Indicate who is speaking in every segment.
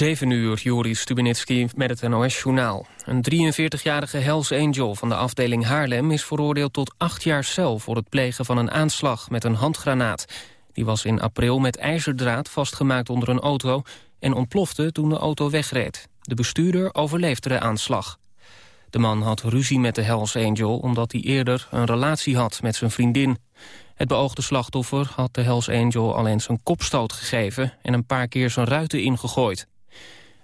Speaker 1: 7 uur, Joris Stubenitski met het NOS-journaal. Een 43-jarige Hells Angel van de afdeling Haarlem... is veroordeeld tot acht jaar cel voor het plegen van een aanslag met een handgranaat. Die was in april met ijzerdraad vastgemaakt onder een auto... en ontplofte toen de auto wegreed. De bestuurder overleefde de aanslag. De man had ruzie met de Hells Angel omdat hij eerder een relatie had met zijn vriendin. Het beoogde slachtoffer had de Hells Angel al eens een kopstoot gegeven... en een paar keer zijn ruiten ingegooid.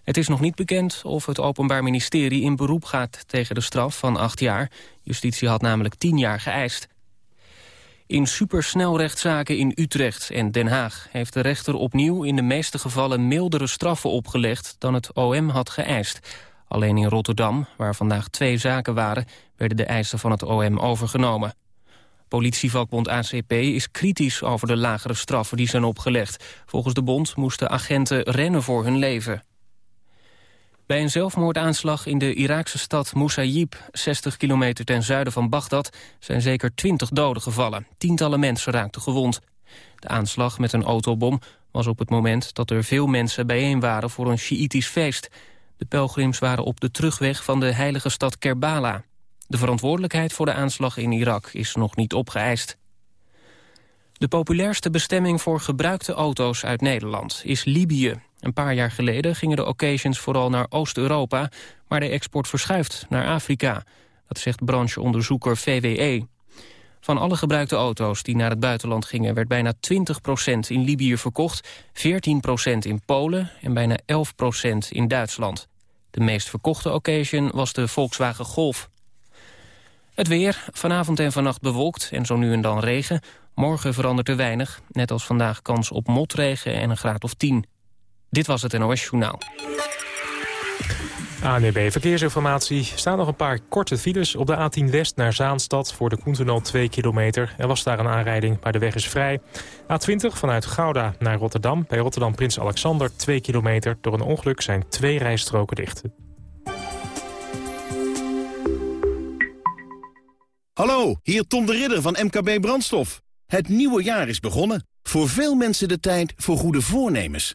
Speaker 1: Het is nog niet bekend of het Openbaar Ministerie in beroep gaat tegen de straf van acht jaar. Justitie had namelijk tien jaar geëist. In supersnelrechtszaken in Utrecht en Den Haag heeft de rechter opnieuw in de meeste gevallen mildere straffen opgelegd dan het OM had geëist. Alleen in Rotterdam, waar vandaag twee zaken waren, werden de eisen van het OM overgenomen. Politievakbond ACP is kritisch over de lagere straffen die zijn opgelegd. Volgens de bond moesten agenten rennen voor hun leven. Bij een zelfmoordaanslag in de Iraakse stad Moussaïb, 60 kilometer ten zuiden van Bagdad, zijn zeker 20 doden gevallen. Tientallen mensen raakten gewond. De aanslag met een autobom was op het moment dat er veel mensen bijeen waren voor een Sjiïtisch feest. De pelgrims waren op de terugweg van de heilige stad Kerbala. De verantwoordelijkheid voor de aanslag in Irak is nog niet opgeëist. De populairste bestemming voor gebruikte auto's uit Nederland is Libië. Een paar jaar geleden gingen de occasions vooral naar Oost-Europa... maar de export verschuift naar Afrika. Dat zegt brancheonderzoeker VWE. Van alle gebruikte auto's die naar het buitenland gingen... werd bijna 20% in Libië verkocht, 14% in Polen... en bijna 11% in Duitsland. De meest verkochte occasion was de Volkswagen Golf. Het weer, vanavond en vannacht bewolkt en zo nu en dan regen. Morgen verandert er weinig, net als vandaag kans op motregen en een graad of 10. Dit was het NOS Journaal.
Speaker 2: ANB Verkeersinformatie. staan nog een paar korte files op de A10 West naar Zaanstad... voor de Koentunnel 2 kilometer. Er was daar een aanrijding, maar de weg is vrij. A20 vanuit Gouda naar Rotterdam. Bij Rotterdam Prins Alexander 2 kilometer. Door een ongeluk zijn twee rijstroken dicht.
Speaker 3: Hallo, hier Tom de Ridder van MKB Brandstof. Het nieuwe jaar is begonnen. Voor veel mensen de tijd voor goede voornemens.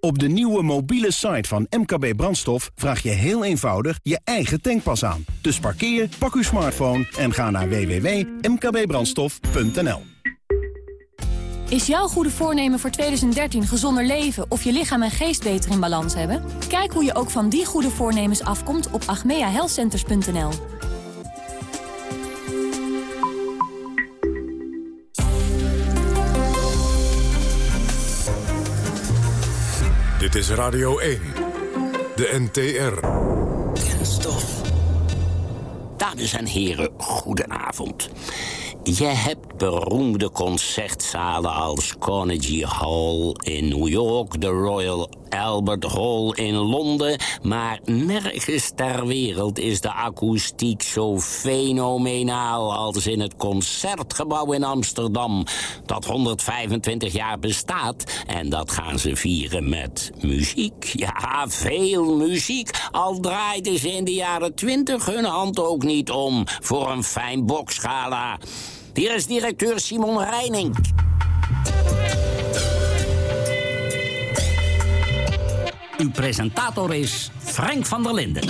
Speaker 3: Op de nieuwe mobiele site van MKB Brandstof vraag je heel eenvoudig je eigen tankpas aan. Dus parkeer, pak uw smartphone en ga naar www.mkbbrandstof.nl.
Speaker 4: Is jouw goede voornemen voor 2013 gezonder leven of je lichaam en geest beter in balans hebben? Kijk hoe je ook van die goede voornemens afkomt op agmeahealthcenters.nl.
Speaker 5: is Radio 1, de NTR.
Speaker 6: Kenstof. Dames en heren, goedenavond. Je hebt beroemde concertzalen als Carnegie Hall in New York... de Royal Albert Hall in Londen... maar nergens ter wereld is de akoestiek zo fenomenaal... als in het Concertgebouw in Amsterdam... dat 125 jaar bestaat en dat gaan ze vieren met muziek. Ja, veel muziek. Al draaiden ze in de jaren 20 hun hand ook niet om... voor een fijn boksgala... Hier is directeur Simon Reining. Uw presentator is Frank van der Linden.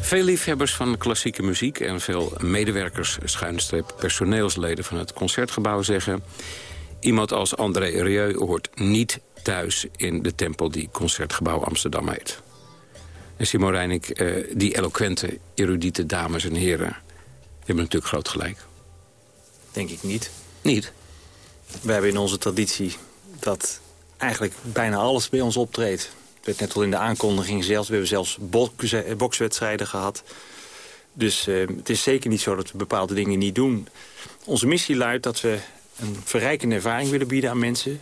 Speaker 7: Veel liefhebbers van klassieke muziek en veel medewerkers, schuinstreep, personeelsleden van het Concertgebouw zeggen... iemand als André Rieu hoort niet thuis in de tempel die Concertgebouw Amsterdam heet. En Simon Reining, eh, die eloquente, erudite dames en heren, die hebben natuurlijk groot gelijk.
Speaker 8: denk ik niet.
Speaker 7: Niet?
Speaker 8: We hebben in onze traditie dat eigenlijk bijna alles bij ons optreedt. Werd net al in de aankondiging zelfs. We hebben zelfs bokswedstrijden gehad. Dus uh, het is zeker niet zo dat we bepaalde dingen niet doen. Onze missie luidt dat we een verrijkende ervaring willen bieden aan mensen...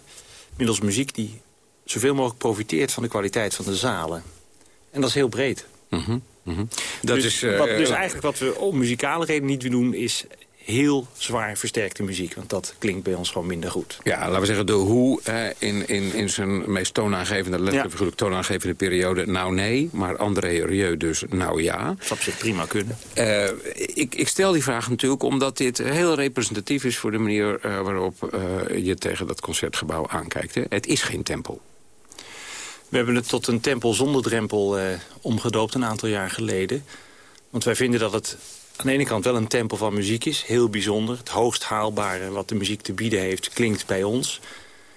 Speaker 8: middels muziek die zoveel mogelijk profiteert van de kwaliteit van de zalen. En dat is heel breed.
Speaker 7: Mm -hmm. dat
Speaker 8: dus,
Speaker 7: is,
Speaker 8: uh, wat, dus eigenlijk wat we om muzikale reden niet doen... is heel zwaar versterkte muziek. Want dat klinkt bij ons gewoon minder goed.
Speaker 7: Ja, laten we zeggen, de hoe eh, in, in, in zijn meest toonaangevende, letterlijk ja. toonaangevende periode, nou nee. Maar André Rieu dus nou ja.
Speaker 8: Dat zou prima kunnen.
Speaker 7: Uh, ik, ik stel die vraag natuurlijk omdat dit heel representatief is voor de manier uh, waarop je tegen dat concertgebouw aankijkt. Hè. Het is geen tempel.
Speaker 8: We hebben het tot een tempel zonder drempel omgedoopt een aantal jaar geleden. Want wij vinden dat het aan de ene kant wel een tempel van muziek is. Heel bijzonder. Het hoogst haalbare wat de muziek te bieden heeft klinkt bij ons.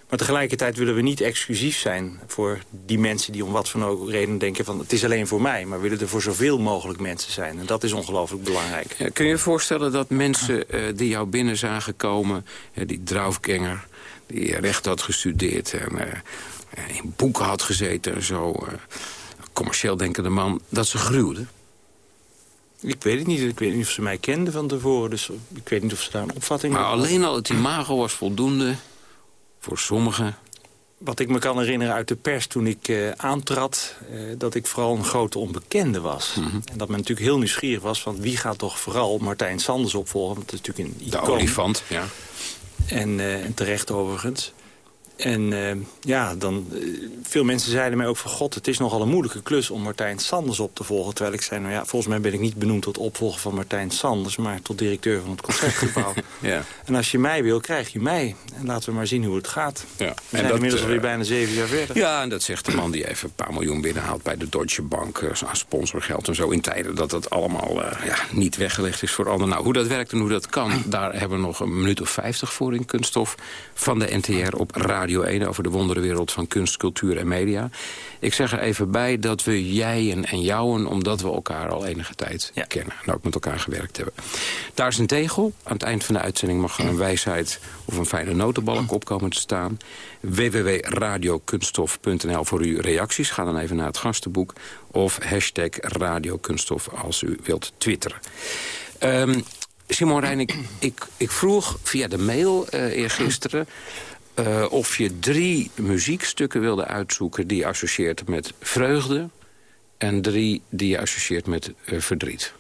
Speaker 8: Maar tegelijkertijd willen we niet exclusief zijn voor die mensen die om wat van ook reden denken van het is alleen voor mij. Maar willen er voor zoveel mogelijk mensen zijn. En dat is ongelooflijk belangrijk.
Speaker 7: Kun je je voorstellen dat mensen uh, die jou binnen zagen komen, uh, die draufganger, die recht had gestudeerd en uh, in boeken had gezeten en zo, commercieel denkende man, dat ze gruwden?
Speaker 8: Ik weet het niet. Ik weet niet of ze mij kenden van tevoren. Dus ik weet niet of ze daar een opvatting
Speaker 7: Maar alleen al het imago was voldoende voor sommigen.
Speaker 8: Wat ik me kan herinneren uit de pers toen ik uh, aantrad... Uh, dat ik vooral een grote onbekende was.
Speaker 7: Mhm.
Speaker 8: En dat men natuurlijk heel nieuwsgierig was... van wie gaat toch vooral Martijn Sanders opvolgen? Want dat is natuurlijk een
Speaker 7: De
Speaker 8: icoon.
Speaker 7: olifant, ja.
Speaker 8: En, uh, en terecht overigens. En uh, ja, dan, uh, veel mensen zeiden mij ook van... God, het is nogal een moeilijke klus om Martijn Sanders op te volgen. Terwijl ik zei, nou ja, volgens mij ben ik niet benoemd tot opvolger van Martijn Sanders... maar tot directeur van het Concertgebouw.
Speaker 7: ja.
Speaker 8: En als je mij wil, krijg je mij. En laten we maar zien hoe het gaat.
Speaker 7: Ja.
Speaker 8: We zijn en dat, inmiddels alweer uh, bijna zeven jaar verder.
Speaker 7: Ja, en dat zegt de man die even een paar miljoen binnenhaalt... bij de Deutsche Bank aan sponsorgeld en zo... in tijden dat dat allemaal ja, niet weggelegd is voor anderen. Nou, hoe dat werkt en hoe dat kan... daar hebben we nog een minuut of vijftig voor in Kunststof... van de NTR op Radio 1 over de wonderenwereld van kunst, cultuur en media. Ik zeg er even bij dat we jij en, en jouwen... omdat we elkaar al enige tijd
Speaker 8: ja.
Speaker 7: kennen en ook met elkaar gewerkt hebben. Daar is een tegel. Aan het eind van de uitzending mag er een wijsheid of een fijne notenbalk op komen te staan. www.radiokunststof.nl voor uw reacties. Ga dan even naar het gastenboek. Of hashtag radiokunststof als u wilt twitteren. Um, Simon Rijn, ik, ik, ik, vroeg via de mail uh, eergisteren... Uh, of je drie muziekstukken wilde uitzoeken die je associeert met vreugde... en drie die je associeert met uh, verdriet.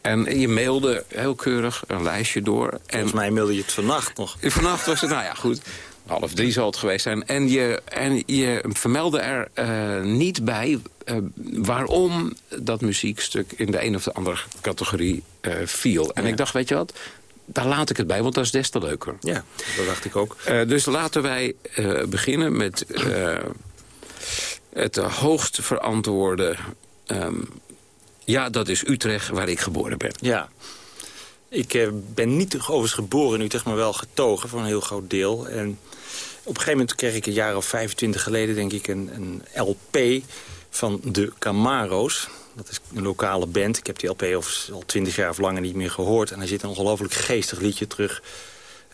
Speaker 7: En je mailde heel keurig een lijstje door. En
Speaker 8: Volgens mij mailde je het vannacht nog.
Speaker 7: Vannacht was het, nou ja, goed. Half drie zal het geweest zijn. En je, en je vermeldde er uh, niet bij uh, waarom dat muziekstuk in de een of de andere categorie uh, viel. En
Speaker 8: Ja.
Speaker 7: ik dacht, weet je wat, daar laat ik het bij, want dat is des te leuker.
Speaker 8: Ja, dat dacht ik ook.
Speaker 7: Uh, dus laten wij uh, beginnen met uh, het hoogst verantwoorde... Um, ja, dat is Utrecht, waar ik geboren ben.
Speaker 8: Ja. Ik ben niet overigens geboren in Utrecht, maar wel getogen voor een heel groot deel. En op een gegeven moment kreeg ik een jaar of 25 geleden, denk ik, een, een LP van de Camaro's. Dat is een lokale band. Ik heb die LP al twintig jaar of langer niet meer gehoord. En er zit een ongelooflijk geestig liedje terug.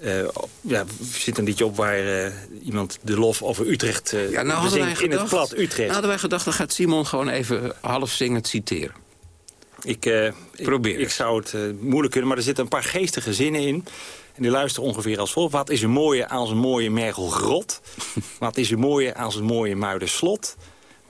Speaker 8: Uh, ja, er zit een liedje op waar uh, iemand de lof over Utrecht uh,
Speaker 7: ja, nou
Speaker 8: bezinkt
Speaker 7: gedacht,
Speaker 8: in het plat Utrecht. Nou
Speaker 7: hadden wij gedacht, dan gaat Simon gewoon even half zingend citeren.
Speaker 8: Ik, uh,
Speaker 7: Probeer
Speaker 8: ik, ik, zou het moeilijk kunnen, maar er zitten een paar geestige zinnen in. En die luisteren ongeveer als volgt. Wat is er mooie als een mooie Mergelgrot? Wat is er mooie als een mooie Muiderslot?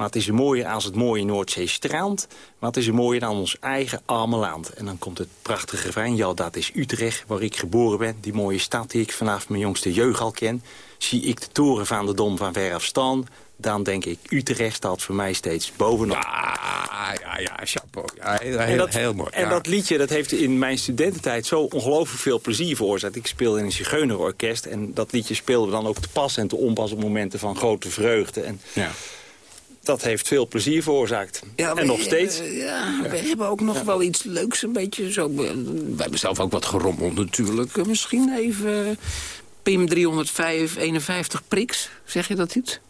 Speaker 8: Wat is er mooier als het mooie Noordzeestrand? Wat is er mooier dan ons eigen arme land? En dan komt het prachtige refrein. Ja, dat is Utrecht, waar ik geboren ben. Die mooie stad die ik vanaf mijn jongste jeugd al ken. Zie ik de toren van de Dom van ver af staan... dan denk ik, Utrecht staat voor mij steeds bovenop.
Speaker 7: Ja, ja, ja, chapeau. Ja, heel, heel,
Speaker 8: dat,
Speaker 7: heel mooi.
Speaker 8: En
Speaker 7: ja.
Speaker 8: dat liedje dat heeft in mijn studententijd zo ongelooflijk veel plezier veroorzaakt. Ik speelde in een zigeunerorkest en dat liedje speelden we dan ook te pas en te onpas... op momenten van grote vreugde. En
Speaker 7: ja
Speaker 8: dat heeft veel plezier veroorzaakt.
Speaker 7: Ja,
Speaker 8: en nog steeds.
Speaker 7: Uh, ja, we hebben ook nog ja. wel iets leuks, een beetje zo... We hebben zelf ook wat gerommeld natuurlijk. Uh, misschien even PIM 305 51 priks. Zeg je dat iets?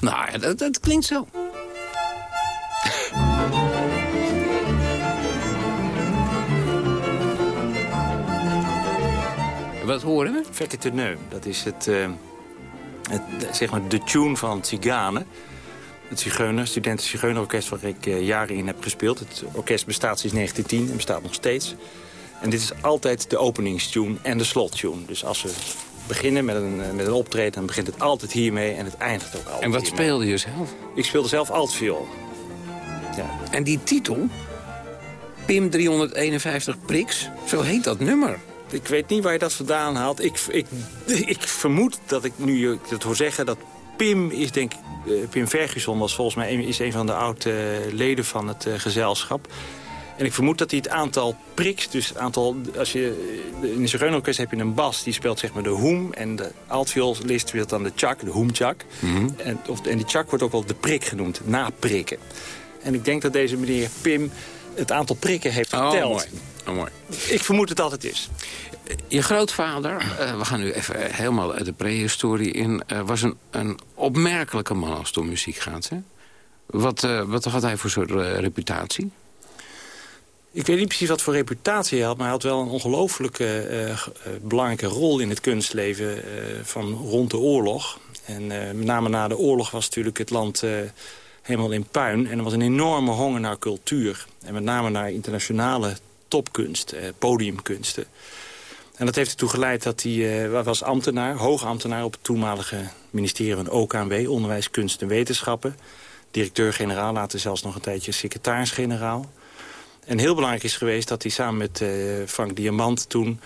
Speaker 7: Nou ja, dat, dat klinkt zo. wat horen we?
Speaker 8: Vekke Teneu, dat is het, uh, het, zeg maar de tune van Tzigane. Het Zigeuner, Studenten Zigeunerorkest waar ik uh, jaren in heb gespeeld. Het orkest bestaat sinds 1910 en bestaat nog steeds. En dit is altijd de openingstune en de slottune. Dus als we beginnen met een, met een optreden, dan begint het altijd hiermee en het eindigt ook altijd
Speaker 7: En wat
Speaker 8: hiermee.
Speaker 7: speelde je zelf?
Speaker 8: Ik speelde zelf altviool. Ja.
Speaker 7: En die titel, Pim 351 Priks, zo heet dat nummer.
Speaker 8: Ik weet niet waar je dat vandaan haalt. Ik, ik, ik vermoed dat ik nu ik dat hoor zeggen dat Pim is denk ik... Uh, Pim Ferguson was volgens mij een, is een van de oude uh, leden van het uh, gezelschap. En ik vermoed dat hij het aantal priks, dus het aantal... Als je, in de Zigeunerorkest heb je een bas, die speelt zeg maar de hoem. En de altviolist speelt dan de chak, de hoemchak. Mm -hmm. en, of, en die chak wordt ook wel de prik genoemd, naprikken. En ik denk dat deze meneer Pim het aantal prikken heeft geteld.
Speaker 7: Oh, mooi. Oh, mooi.
Speaker 8: Ik vermoed het altijd is.
Speaker 7: Je grootvader, uh, we gaan nu even helemaal de prehistorie in... Uh, was een, een opmerkelijke man als het om muziek gaat. Hè? Wat, uh, wat had hij voor soort reputatie?
Speaker 8: Ik weet niet precies wat voor reputatie hij had... maar hij had wel een ongelooflijke belangrijke rol in het kunstleven van rond de oorlog. En met name na de oorlog was natuurlijk het land helemaal in puin. En er was een enorme honger naar cultuur. En met name naar internationale topkunst, eh, podiumkunsten. En dat heeft ertoe geleid dat hij uh, was ambtenaar, hoogambtenaar... op het toenmalige ministerie van OKNW, Onderwijs, Kunst en Wetenschappen. Directeur-generaal, later zelfs nog een tijdje secretaris-generaal. En heel belangrijk is geweest dat hij samen met uh, Frank Diamant toen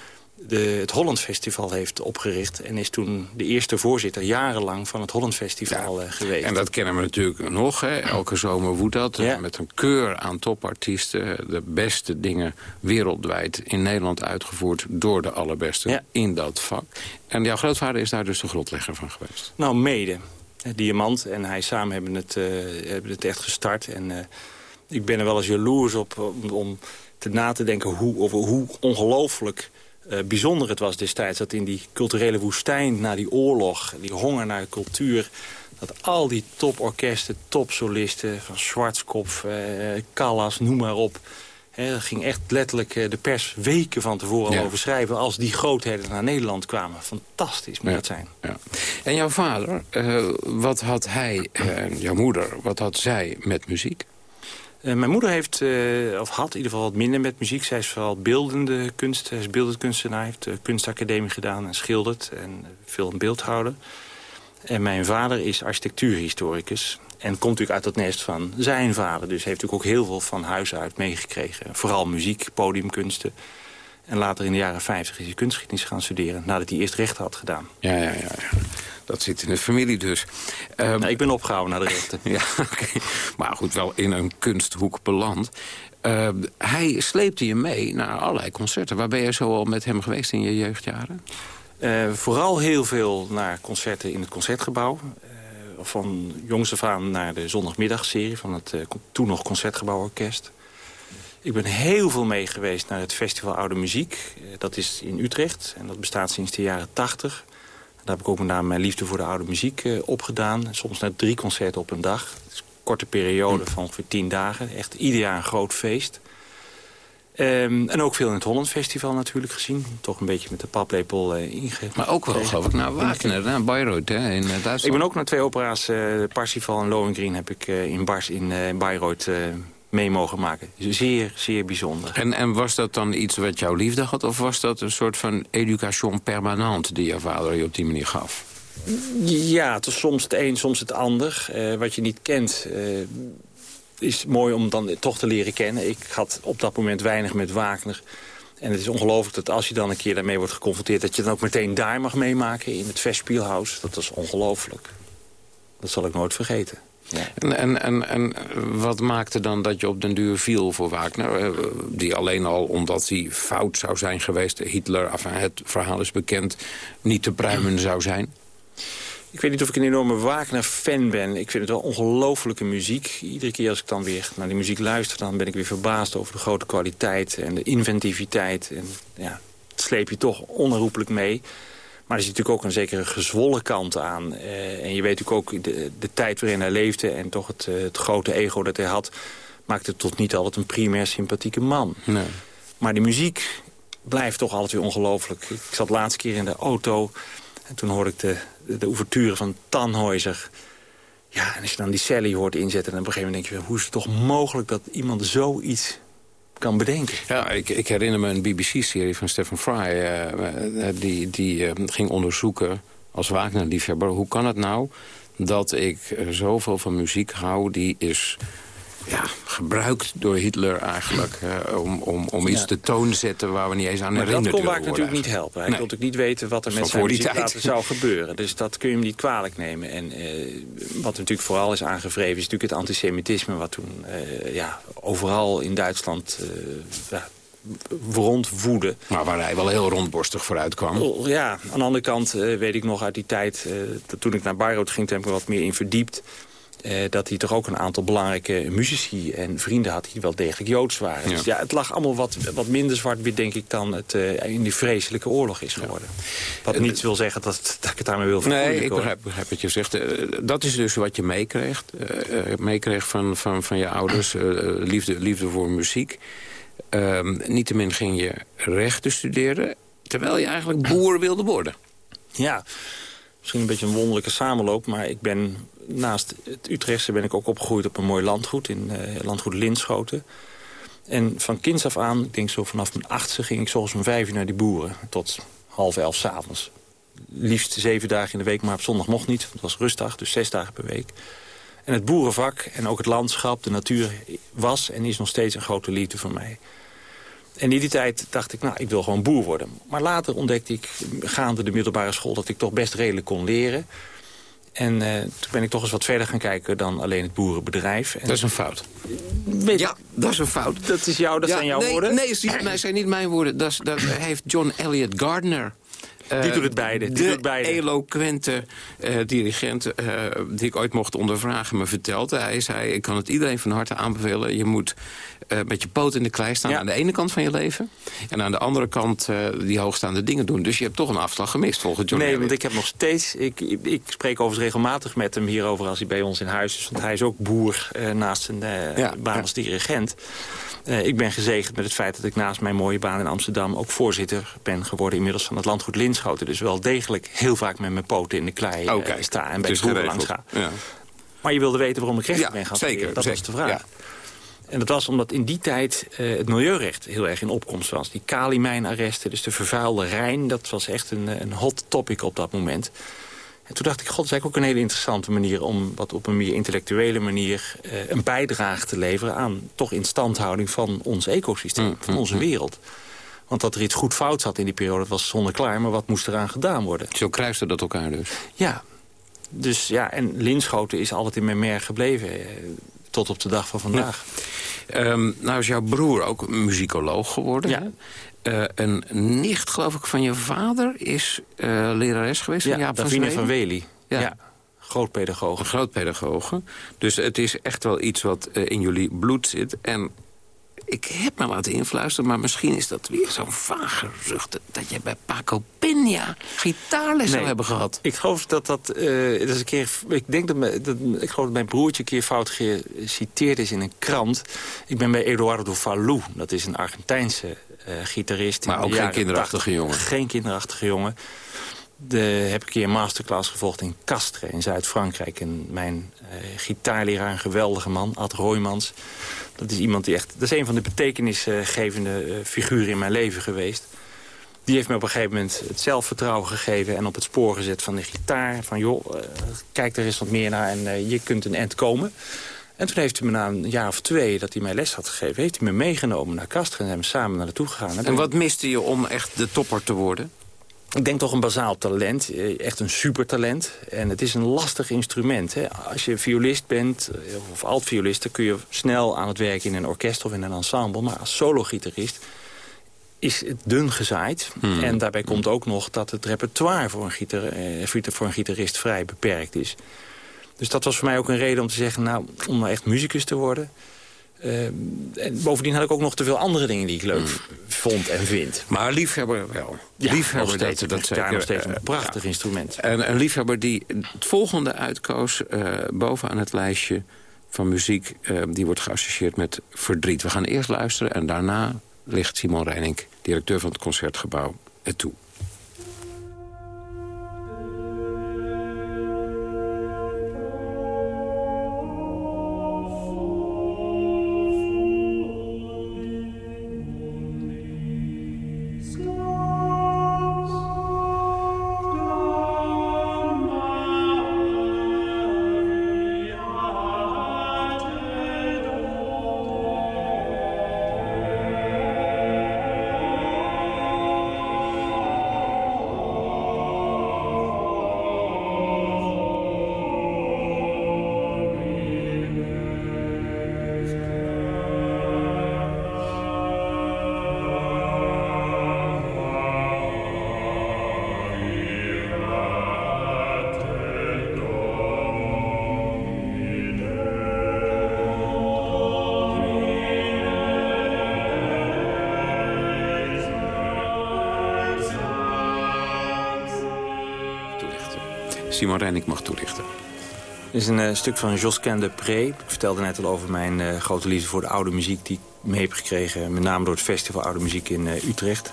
Speaker 8: de, het Holland Festival heeft opgericht. En is toen de eerste voorzitter jarenlang van het Holland Festival ja, uh, geweest.
Speaker 7: En dat kennen we natuurlijk nog. Hè? Elke zomer woedt dat. Ja. Met een keur aan topartiesten. De beste dingen wereldwijd in Nederland uitgevoerd door de allerbeste ja. in dat vak. En jouw grootvader is daar dus de grondlegger van geweest.
Speaker 8: Nou, mede. Diamant en hij samen hebben het, uh, hebben het echt gestart. En uh, ik ben er wel eens jaloers op om, om te na te denken hoe, over hoe ongelooflijk uh, bijzonder het was destijds... dat in die culturele woestijn na die oorlog, die honger naar cultuur... dat al die toporkesten, topsolisten van Schwarzkopf, uh, Callas, noem maar op... He, ging echt letterlijk uh, de pers weken van tevoren ja. over schrijven... als die grootheden naar Nederland kwamen. Fantastisch moet
Speaker 7: ja.
Speaker 8: dat zijn.
Speaker 7: Ja. En jouw vader, wat had hij, en jouw moeder, wat had zij met muziek?
Speaker 8: Uh, mijn moeder heeft, uh, of had in ieder geval wat minder met muziek. Zij is vooral beeldende kunst, zij is beeldend kunstenaar. heeft de kunstacademie gedaan en schildert en veel een beeldhouder. En mijn vader is architectuurhistoricus. En komt natuurlijk uit het nest van zijn vader. Dus heeft natuurlijk ook heel veel van huis uit meegekregen. Vooral muziek, podiumkunsten. En later in de jaren 50 is hij kunstgeschiedenis gaan studeren. Nadat hij eerst rechten had gedaan.
Speaker 7: Ja, ja. ja. Dat zit in de familie dus.
Speaker 8: Um, nou, ik ben opgehouden naar de rechten.
Speaker 7: ja, okay. Maar goed, wel in een kunsthoek beland. Uh, hij sleepte je mee naar allerlei concerten. Waar ben je zo al met hem geweest in je jeugdjaren?
Speaker 8: Uh, vooral heel veel naar concerten in het Concertgebouw. Uh, van jongs af aan naar de zondagmiddagserie van het toen nog Concertgebouworkest. Ik ben heel veel mee geweest naar het Festival Oude Muziek. dat is in Utrecht en dat bestaat sinds de jaren 80. Daar heb ik ook met name mijn liefde voor de oude muziek uh, opgedaan. Soms net drie concerten op een dag. Een korte periode van ongeveer tien dagen. Echt ieder jaar een groot feest. Um, en ook veel in het Holland Festival natuurlijk gezien. Toch een beetje met de paplepel uh, ingegeven.
Speaker 7: Maar ook wel, geloof ik, naar Wagner, naar Bayreuth hè, in uh, Duitsland.
Speaker 8: Ik ben ook naar twee opera's, uh, Parsifal en Lohengrin... heb ik in, Bars, in Bayreuth mee mogen maken. Zeer, zeer bijzonder.
Speaker 7: En, en was dat dan iets wat jouw liefde had? Of was dat een soort van education permanent die jouw vader je op die manier gaf?
Speaker 8: Ja, het is soms het een, soms het ander. Uh, wat je niet kent uh, is mooi om dan toch te leren kennen. Ik had op dat moment weinig met Wagner. En het is ongelooflijk dat als je dan een keer daarmee wordt geconfronteerd... dat je dan ook meteen daar mag meemaken in het Festspielhaus. Dat is ongelooflijk. Dat zal ik nooit vergeten.
Speaker 7: En, en, en, en wat maakte dan dat je op den duur viel voor Wagner? Die alleen al omdat hij fout zou zijn geweest... Hitler, enfin, het verhaal is bekend, niet te pruimen zou zijn?
Speaker 8: Ik weet niet of ik een enorme Wagner-fan ben. Ik vind het wel ongelofelijke muziek. Iedere keer als ik dan weer naar die muziek luister... dan ben ik weer verbaasd over de grote kwaliteit en de inventiviteit. En ja, het sleep je toch onherroepelijk mee... Maar er zit natuurlijk ook een zekere gezwollen kant aan. Uh, en je weet natuurlijk ook de, de tijd waarin hij leefde... en toch het, uh, het grote ego dat hij had... maakte het tot niet altijd een primair sympathieke man.
Speaker 7: Nee.
Speaker 8: Maar de muziek blijft toch altijd weer ongelooflijk. Ik zat de laatste keer in de auto en toen hoorde ik de, de, de ouverture van Tannhäuser. Ja, en als je dan die Sally hoort inzetten... dan op een gegeven moment denk je... hoe is het toch mogelijk dat iemand zoiets kan bedenken?
Speaker 7: Ja, ik, ik herinner me een BBC-serie van Stephen Fry... Uh, die, die uh, ging onderzoeken als Wagner-liefhebber... hoe kan het nou dat ik zoveel van muziek hou... die is ja, gebruikt door Hitler eigenlijk... om, om, om iets te toon zetten waar we niet eens aan
Speaker 8: maar
Speaker 7: herinnerd
Speaker 8: dat kon Waak natuurlijk niet helpen. Hij nee. kon natuurlijk niet weten wat er met zijn muziek zou gebeuren. Dus dat kun je hem niet kwalijk nemen. En uh, wat natuurlijk vooral is aangevreven... is natuurlijk het antisemitisme... wat toen uh, ja, overal in Duitsland uh, ja, rondwoede.
Speaker 7: Maar waar hij wel heel rondborstig vooruit kwam.
Speaker 8: Ja, aan de andere kant weet ik nog uit die tijd... toen ik naar Bayreuth ging, heb ik er wat meer in verdiept... Uh, dat hij toch ook een aantal belangrijke muzici en vrienden had... die wel degelijk Joods waren. Ja. Dus ja, het lag allemaal wat, wat minder zwart-wit, denk ik... dan het uh, in die vreselijke oorlog is geworden. Ja. Wat niet wil zeggen dat, dat ik het daarmee wil
Speaker 7: vergoeden. Nee, ik begrijp, begrijp wat je zegt. Uh, dat is dus wat je meekreeg. meekreeg van, van, van je ouders. liefde, liefde voor muziek. Ehm, niettemin ging je rechten studeren... terwijl je eigenlijk boer wilde worden.
Speaker 8: Ja, misschien een beetje een wonderlijke samenloop... maar ik ben naast het Utrechtse ben ik ook opgegroeid op een mooi landgoed... in uh, landgoed Linschoten. En van kinds af aan, ik denk zo vanaf mijn achtste... ging ik zoals om vijf uur naar die boeren tot half elf s'avonds. Liefst zeven dagen in de week, maar op zondag mocht niet. Het was rustdag, dus zes dagen per week. En het boerenvak en ook het landschap, de natuur... was en is nog steeds een grote liefde voor mij. En in die tijd dacht ik, nou, ik wil gewoon boer worden. Maar later ontdekte ik, gaande de middelbare school... dat ik toch best redelijk kon leren. En uh, toen ben ik toch eens wat verder gaan kijken dan alleen het boerenbedrijf. En
Speaker 7: dat is een fout.
Speaker 8: Weet
Speaker 7: ja, dat is een fout.
Speaker 8: Dat, is jou, dat ja, zijn jouw
Speaker 7: nee,
Speaker 8: woorden?
Speaker 7: Nee, dat zijn niet mijn woorden. Dat, dat heeft John Elliott Gardner
Speaker 8: die doet het beide. Die
Speaker 7: de
Speaker 8: doet beide.
Speaker 7: eloquente uh, dirigent uh, die ik ooit mocht ondervragen me vertelde. Hij zei, ik kan het iedereen van harte aanbevelen. Je moet met je poot in de klei staan ja. aan de ene kant van je leven. En aan de andere kant die hoogstaande dingen doen. Dus je hebt toch een afslag gemist volgens John
Speaker 8: Nee, want ik heb nog steeds... Ik, ik, spreek overigens regelmatig met hem hierover als hij bij ons in huis is. Want hij is ook boer naast zijn ja, baan als dirigent. Uh, ik ben gezegend met het feit dat ik naast mijn mooie baan in Amsterdam... ook voorzitter ben geworden inmiddels van het landgoed Linschoten. Dus wel degelijk heel vaak met mijn poten in de klei uh, okay. sta en bij de langs ga. Ja. Maar je wilde weten waarom ik rechter ja, ben gaan
Speaker 7: zeker,
Speaker 8: Dat
Speaker 7: zeker.
Speaker 8: was de vraag.
Speaker 7: Ja.
Speaker 8: En dat was omdat in die tijd uh, het milieurecht heel erg in opkomst was. Die Kalimijnarresten, dus de vervuilde Rijn... dat was echt een, een hot topic op dat moment... En toen dacht ik, god, dat is eigenlijk ook een hele interessante manier... om wat op een meer intellectuele manier uh, een bijdrage te leveren... aan toch instandhouding van ons ecosysteem, mm, van onze mm, wereld. Want dat er iets goed fout zat in die periode, was zonder klaar. Maar wat moest eraan gedaan worden?
Speaker 7: Zo kruiste dat elkaar dus?
Speaker 8: Ja. Dus ja, en Linschoten is altijd in mijn merg gebleven. Tot op de dag van vandaag.
Speaker 7: Ja. Um, nou is jouw broer ook muzikoloog geworden.
Speaker 8: Ja.
Speaker 7: Uh, een nicht, geloof ik, van je vader is uh, lerares geweest
Speaker 8: ja,
Speaker 7: van Jaap van
Speaker 8: Davine
Speaker 7: Zweden.
Speaker 8: van Wely. Ja. ja. Grootpedagoog.
Speaker 7: Dus het is echt wel iets wat uh, in jullie bloed zit. En ik heb me laten influisteren, maar misschien is dat weer zo'n vage gerucht... dat je bij Paco Peña gitaarles nee, zou hebben gehad.
Speaker 8: Ik geloof dat dat... Uh, dat is een keer, ik, denk dat, me, dat, ik geloof dat mijn broertje een keer fout geciteerd is in een krant. Ik ben bij Eduardo Falou, dat is een Argentijnse uh, gitarist.
Speaker 7: Maar ook geen kinderachtige 80, jongen.
Speaker 8: Geen kinderachtige jongen. De, heb ik een keer een masterclass gevolgd in Castres in Zuid-Frankrijk. En mijn uh, gitaarleraar, een geweldige man, Ad Roymans... dat is iemand die echt... Dat is een van de betekenisgevende uh, figuren in mijn leven geweest. Die heeft me op een gegeven moment het zelfvertrouwen gegeven... en op het spoor gezet van de gitaar. Van joh, uh, kijk er eens wat meer naar en je kunt een end komen. En toen heeft hij me na een jaar of twee dat hij mij les had gegeven... heeft hij me meegenomen naar Castres en zijn we samen naar naartoe gegaan.
Speaker 7: En, en wat miste je om echt de topper te worden?
Speaker 8: Ik denk toch een bazaal talent, echt een supertalent. En het is een lastig instrument. Hè. Als je violist bent, of altviolist... dan kun je snel aan het werk in een orkest of in een ensemble. Maar als solo-gitarist is het dun gezaaid. Hmm. En daarbij komt ook nog dat het repertoire voor een, gitar, eh, voor een gitarist vrij beperkt is. Dus dat was voor mij ook een reden om te zeggen... nou, om nou echt muzikus te worden... Uh, en bovendien had ik ook nog te veel andere dingen die ik leuk mm. vond en vind.
Speaker 7: Maar liefhebber wel.
Speaker 8: Ja,
Speaker 7: liefhebber,
Speaker 8: steeds,
Speaker 7: dat, dat zeker.
Speaker 8: nog steeds een prachtig uh, instrument.
Speaker 7: En een liefhebber die het volgende uitkoos uh, bovenaan het lijstje van muziek... die wordt geassocieerd met verdriet. We gaan eerst luisteren en daarna ligt Simon Reining directeur van het Concertgebouw, het toe. Simon Reinik mag toelichten.
Speaker 8: Dit is een uh, stuk van Josquin de Pré. Ik vertelde net al over mijn uh, grote liefde voor de oude muziek... die ik mee heb gekregen, met name door het Festival Oude Muziek in uh, Utrecht.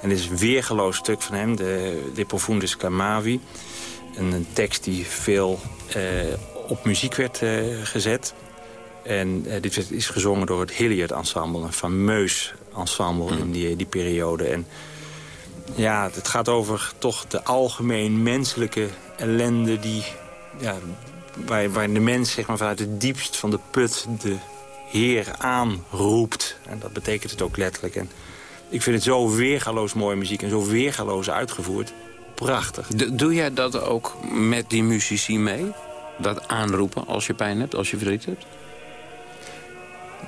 Speaker 8: En dit is een weergeloos stuk van hem, de De Profundis Clamavi. Een, een tekst die veel op muziek werd gezet. En dit is gezongen door het Hilliard Ensemble, een fameus ensemble in die, die periode. En ja, het gaat over toch de algemeen menselijke ellende... Die, ja, waar, waar de mens zeg maar, vanuit het diepst van de put de Heer aanroept. En dat betekent het ook letterlijk. En ik vind het zo weergaloos mooie muziek en zo weergaloos uitgevoerd. Prachtig.
Speaker 7: doe jij dat ook met die muzici mee? Dat aanroepen als je pijn hebt, als je verdriet hebt?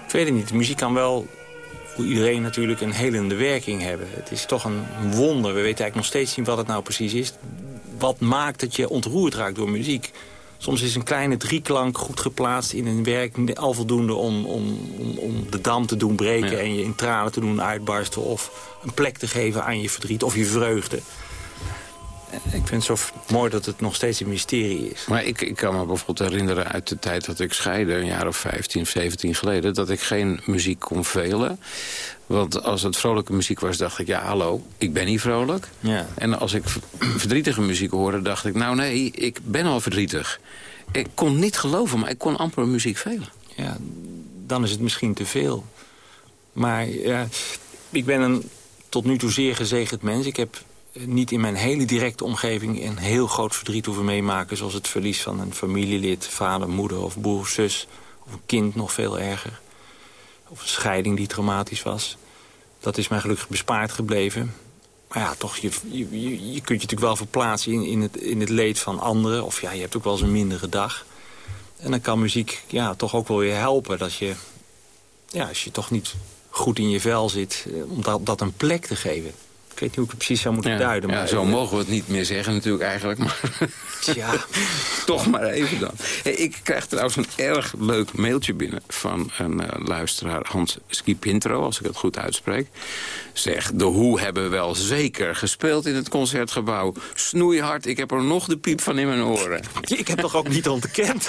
Speaker 8: Ik weet het niet. De muziek kan wel voor iedereen natuurlijk een helende werking hebben. Het is toch een wonder. We weten eigenlijk nog steeds niet wat het nou precies is. Wat maakt dat je ontroerd raakt door muziek? Soms is een kleine drieklank goed geplaatst in een werk al voldoende om, om, om, om de dam te doen breken... en je in tranen te doen uitbarsten of een plek te geven aan je verdriet of je vreugde. Ik vind het zo mooi dat het nog steeds een mysterie is.
Speaker 7: Maar ik, ik kan me bijvoorbeeld herinneren uit de tijd dat ik scheide... een jaar of 15, 17 geleden... dat ik geen muziek kon velen. Want als het vrolijke muziek was, dacht ik... ja, hallo, ik ben niet vrolijk. Ja. En als ik verdrietige muziek hoorde, dacht ik... nou nee, ik ben al verdrietig. Ik kon niet geloven, maar ik kon amper muziek velen.
Speaker 8: Ja, dan is het misschien te veel. Maar ja, ik ben een tot nu toe zeer gezegend mens. Ik heb niet in mijn hele directe omgeving een heel groot verdriet hoeven meemaken... zoals het verlies van een familielid, vader, moeder of broer zus... of een kind nog veel erger. Of een scheiding die traumatisch was. Dat is mij gelukkig bespaard gebleven. Maar ja, toch, je, je, je kunt je natuurlijk wel verplaatsen in, in, het, in het leed van anderen. Of ja, je hebt ook wel eens een mindere dag. En dan kan muziek ja, toch ook wel weer helpen. Dat je, ja, als je toch niet goed in je vel zit, eh, om dat, dat een plek te geven. Ik weet niet hoe ik het precies zou moeten duiden.
Speaker 7: Maar ja, zo mogen we het niet meer zeggen natuurlijk eigenlijk. Maar ja. toch maar even dan. ik krijg trouwens een erg leuk mailtje binnen... van een uh, luisteraar Hans Skipintro, als ik het goed uitspreek. Zeg, de Hoe hebben wel zeker gespeeld in het Concertgebouw. Snoeihard, ik heb er nog de piep van in mijn oren.
Speaker 8: Ik heb toch ook niet ontkend...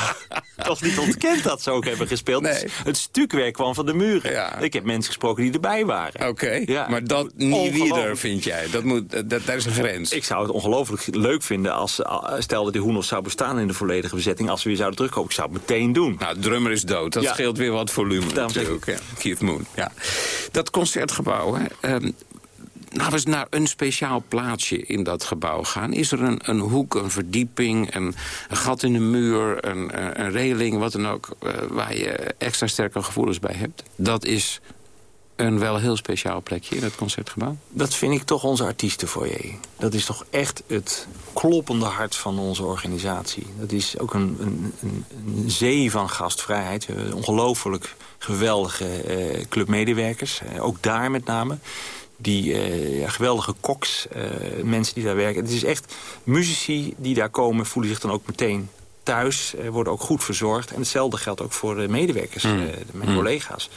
Speaker 8: toch niet ontkend dat ze ook hebben gespeeld. Nee. Het stukwerk kwam van de muren. Ja. Ik heb mensen gesproken die erbij waren.
Speaker 7: Oké, ja. maar dat niet weer vind jij? Dat moet, dat, daar is een grens.
Speaker 8: Ik zou het ongelooflijk leuk vinden als, stel dat die Hoenels zou bestaan in de volledige bezetting. Als we weer zouden terugkomen, ik zou het meteen doen.
Speaker 7: Nou, de drummer is dood. Dat scheelt weer wat volume natuurlijk. Ja. Keith Moon, ja. Dat concertgebouw, hè. Um, nou, we eens naar een speciaal plaatsje in dat gebouw gaan. Is er een, een hoek, een verdieping, een, een, gat in de muur, een, een reling, wat dan ook... Uh, waar je extra sterke gevoelens bij hebt? Dat is een wel heel speciaal plekje in het Concertgebouw?
Speaker 8: Dat vind ik toch onze artiestenfoyer. Dat is toch echt het kloppende hart van onze organisatie. Dat is ook een, een, een, zee van gastvrijheid. We hebben ongelooflijk geweldige uh, clubmedewerkers. Uh, ook daar met name. Die uh, geweldige koks, mensen die daar werken. Het is echt muzici die daar komen voelen zich dan ook meteen thuis. worden ook goed verzorgd. En hetzelfde geldt ook voor de medewerkers, mm. mijn mm. collega's.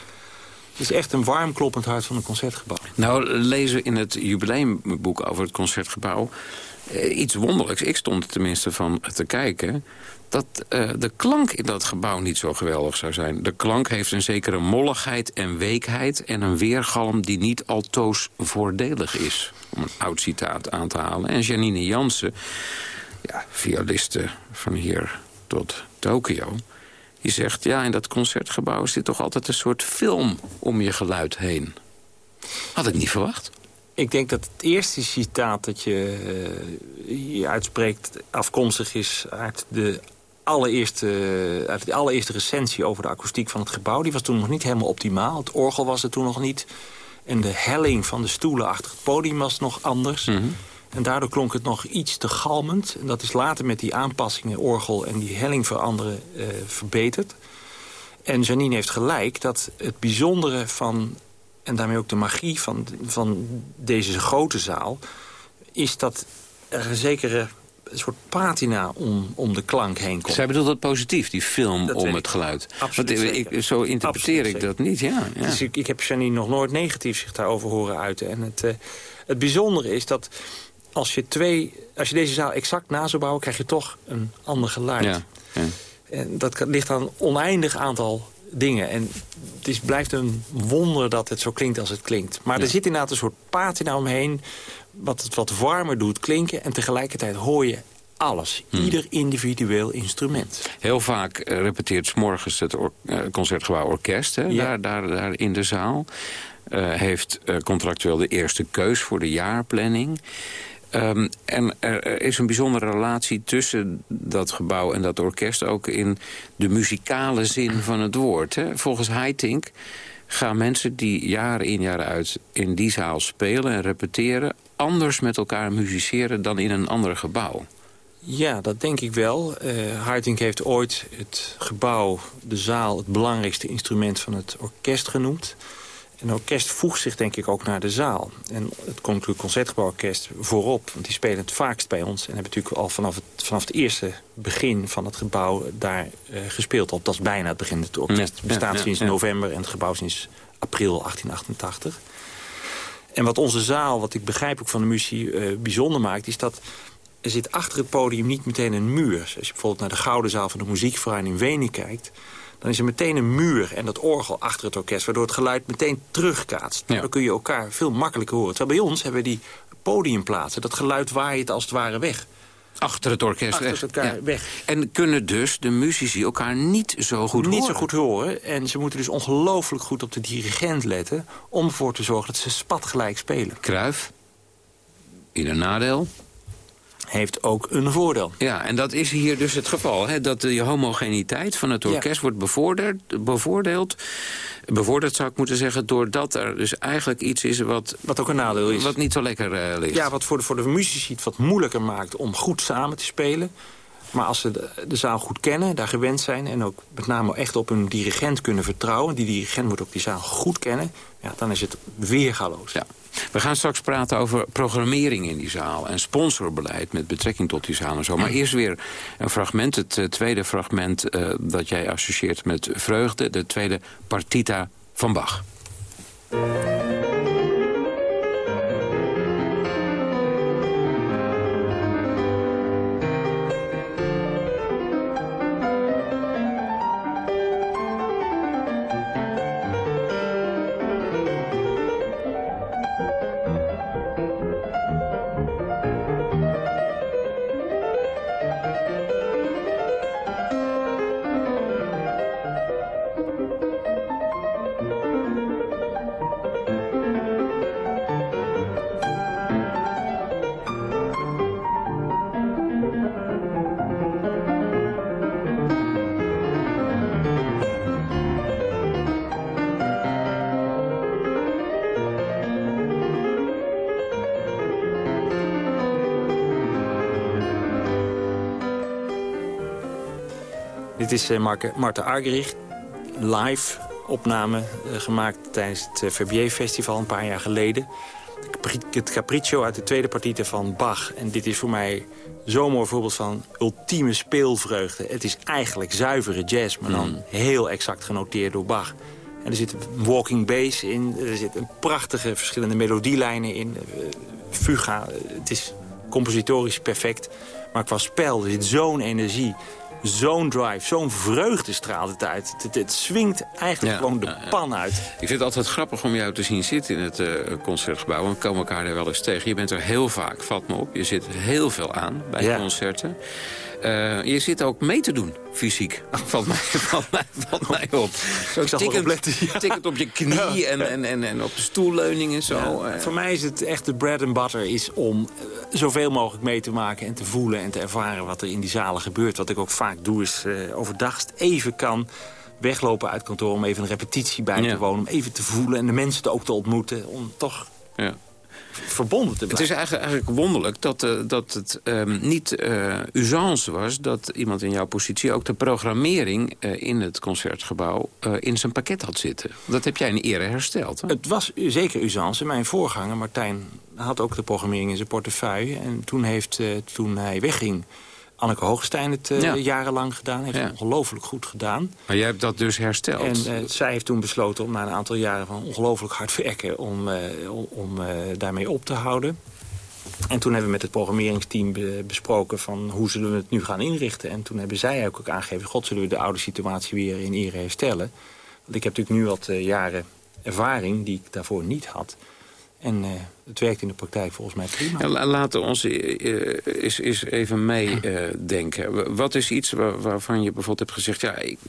Speaker 8: Het is echt een warm kloppend hart van een concertgebouw.
Speaker 7: Nou, lezen in het jubileumboek over het Concertgebouw... Eh, iets wonderlijks. Ik stond tenminste van te kijken dat uh, de klank in dat gebouw niet zo geweldig zou zijn. De klank heeft een zekere molligheid en weekheid... en een weergalm die niet altoos voordelig is. Om een oud citaat aan te halen. En Janine Jansen, ja, violiste van hier tot Tokio... die zegt, ja, in dat concertgebouw zit toch altijd een soort film om je geluid heen. Had ik niet verwacht.
Speaker 8: Ik denk dat het eerste citaat dat je uh, uitspreekt afkomstig is uit de allereerste, uit de allereerste recensie over de akoestiek van het gebouw. Die was toen nog niet helemaal optimaal. Het orgel was er toen nog niet. En de helling van de stoelen achter het podium was nog anders. Mhm. En daardoor klonk het nog iets te galmend. En dat is later met die aanpassingen, orgel en die helling veranderen, uh, verbeterd. En Janine heeft gelijk dat het bijzondere van... en daarmee ook de magie van, van deze grote zaal... is dat er een zekere soort patina om, om de klank heen komt.
Speaker 7: Zij bedoelt dat positief, die film om het geluid.
Speaker 8: Absoluut
Speaker 7: Want ik, zo interpreteer ik dat niet, ja. ja.
Speaker 8: Dus ik, ik, heb Janine nog nooit negatief zich daarover horen uiten. En het, uh, het bijzondere is dat als je, twee, als je deze zaal exact na zou bouwen... krijg je toch een ander geluid. Ja, ja. En dat ligt aan een oneindig aantal dingen. En het is, blijft een wonder dat het zo klinkt als het klinkt. Maar er zit inderdaad een soort patina omheen wat het wat warmer doet klinken... en tegelijkertijd hoor je alles. Hmm. Ieder individueel instrument.
Speaker 7: Heel vaak uh, repeteert s morgens het or uh, Concertgebouw Orkest hè, daar, daar, daar in de zaal. Uh, heeft contractueel de eerste keus voor de jaarplanning. Um, en er is een bijzondere relatie tussen dat gebouw en dat orkest... ook in de muzikale zin van het woord. Hè. Volgens Haitink gaan mensen die jaren in jaren uit in die zaal spelen en repeteren... anders met elkaar musiceren dan in een ander gebouw.
Speaker 8: Ja, dat denk ik wel. Uh, heeft ooit het gebouw, de zaal... het belangrijkste instrument van het orkest genoemd. Een orkest voegt zich denk ik ook naar de zaal. En het Koninklijk Concertgebouworkest voorop. Want die spelen het vaakst bij ons. En hebben natuurlijk al vanaf het, vanaf het eerste begin van het gebouw daar uh, gespeeld. Al, dat is bijna het begin. Het orkest bestaat sinds november en het gebouw sinds april 1888. En wat onze zaal, wat ik begrijp ook van de muziek, uh, bijzonder maakt... is dat er zit achter het podium niet meteen een muur. Als je bijvoorbeeld naar de Gouden Zaal van de Muziekverein in Wenen kijkt dan is er meteen een muur en dat orgel achter het orkest... waardoor het geluid meteen terugkaatst. Dan kun je elkaar veel makkelijker horen. Terwijl bij ons hebben we die podiumplaatsen. Dat geluid waait als het ware weg.
Speaker 7: Achter het orkest
Speaker 8: Achter weg. elkaar weg.
Speaker 7: En kunnen dus de muzici elkaar niet zo goed
Speaker 8: niet
Speaker 7: horen?
Speaker 8: Niet zo goed horen. En ze moeten dus ongelooflijk goed op de dirigent letten... om ervoor te zorgen dat ze spatgelijk spelen.
Speaker 7: Kruif, ieder nadeel
Speaker 8: heeft ook een voordeel.
Speaker 7: Ja, en dat is hier dus het geval. Hè? Dat de homogeniteit van het orkest wordt bevoordeeld, bevoordeeld. Bevorderd zou ik moeten zeggen, doordat er dus eigenlijk iets is wat...
Speaker 8: Wat ook een nadeel is.
Speaker 7: Wat niet zo lekker uh, ligt.
Speaker 8: Ja, wat voor de, voor de muzici het wat moeilijker maakt om goed samen te spelen. Maar als ze de, de, zaal goed kennen, daar gewend zijn... en ook met name echt op hun dirigent kunnen vertrouwen... die dirigent moet ook die zaal goed kennen... Ja, dan is het weergaloos.
Speaker 7: Ja. We gaan straks praten over programmering in die zaal... en sponsorbeleid met betrekking tot die zaal en zo. Maar eerst weer een fragment, het uh, tweede fragment... Uh, dat jij associeert met vreugde, de tweede partita van Bach.
Speaker 8: Is uh, Marta Argerich, live opname uh, gemaakt tijdens het uh, Verbier-festival een paar jaar geleden. Het Capriccio uit de tweede partite van Bach. En dit is voor mij zo'n mooi voorbeeld van ultieme speelvreugde. Het is eigenlijk zuivere jazz, maar dan mm. heel exact genoteerd door Bach. En er zit een walking bass in. Er zitten prachtige verschillende melodielijnen in. Fuga. Het is compositorisch perfect. Maar qua spel, er zit zo'n energie zo'n drive, zo'n vreugde straalt het uit. Het, het, swingt eigenlijk gewoon de pan uit. Ik
Speaker 7: vind het altijd grappig om jou te zien zitten in het uh, concertgebouw. We komen elkaar er wel eens tegen. Je bent er heel vaak, vat me op. Je zit heel veel aan bij concerten. Uh, je zit ook mee te doen, fysiek. Valt mij, valt mij, valt mij op. Zo tikkend, op je knie en, en, en, en op de stoelleuning en zo.
Speaker 8: Ja, voor mij is het echt de bread and butter is om uh, zoveel mogelijk mee te maken... en te voelen en te ervaren wat er in die zalen gebeurt. Wat ik ook vaak doe is uh, overdag even kan weglopen uit kantoor... om even een repetitie bij te wonen, om even te voelen... en de mensen ook te ontmoeten, om toch... Ja verbonden te
Speaker 7: Het is eigenlijk, eigenlijk wonderlijk dat, uh, dat het um, niet uh, usance was... dat iemand in jouw positie ook de programmering uh, in het concertgebouw... in zijn pakket had zitten. Dat heb jij in ere hersteld. Hè?
Speaker 8: Het was zeker usance. Mijn voorganger, Martijn, had ook de programmering in zijn portefeuille. En toen, heeft, toen hij wegging Anneke Hoogstein het uh, jarenlang gedaan. Heeft het ongelooflijk goed gedaan.
Speaker 7: Maar jij hebt dat dus hersteld?
Speaker 8: En uh, zij heeft toen besloten om na een aantal jaren van ongelooflijk hard werken... om, uh, om daarmee op te houden. En toen hebben we met het programmeringsteam be besproken van hoe zullen we het nu gaan inrichten. En toen hebben zij ook aangegeven, god zullen we de oude situatie weer in ere herstellen. Want ik heb natuurlijk nu wat jaren ervaring die ik daarvoor niet had. En uh, het werkt in de praktijk volgens mij prima.
Speaker 7: Laten we ons eens, eens even meedenken. Wat is iets waar, waarvan je bijvoorbeeld hebt gezegd... ja, ik,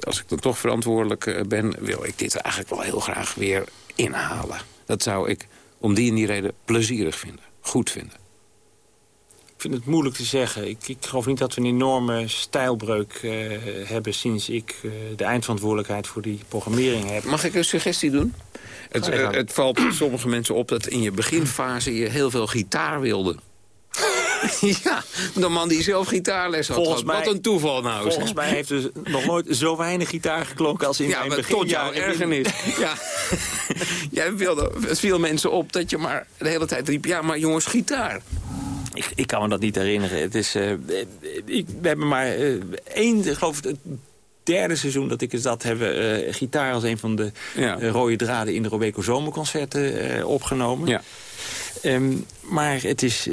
Speaker 7: als ik dan toch verantwoordelijk eh, ben... wil ik dit eigenlijk wel heel graag weer inhalen. Dat zou ik om die en die reden plezierig vinden. Goed vinden.
Speaker 8: Ik vind het moeilijk te zeggen. Ik, ik geloof niet dat we een enorme stijlbreuk uh, hebben... sinds ik uh, de eindverantwoordelijkheid voor die programmering heb.
Speaker 7: Mag ik een suggestie doen? Het, uh, het valt sommige mensen op dat in je beginfase je heel veel gitaar wilde. ja, de man die zelf gitaarles had. Volgens mij, Wat een toeval nou.
Speaker 8: Volgens mij heeft er nog nooit zo weinig gitaar geklonken als in ja, mijn begin.
Speaker 7: tot jouw ergernis. ja. Jij wilde, het viel mensen op dat je maar de hele tijd riep... ja, maar jongens, gitaar.
Speaker 8: Ik, ik kan me dat niet herinneren. Het is, uh, ik, we hebben maar uh, één, geloof ik, het derde seizoen dat ik eens dat heb... Uh, gitaar als een van de ja. rode draden in de Robeco Zomerconcerten opgenomen. Ja. Um, maar het is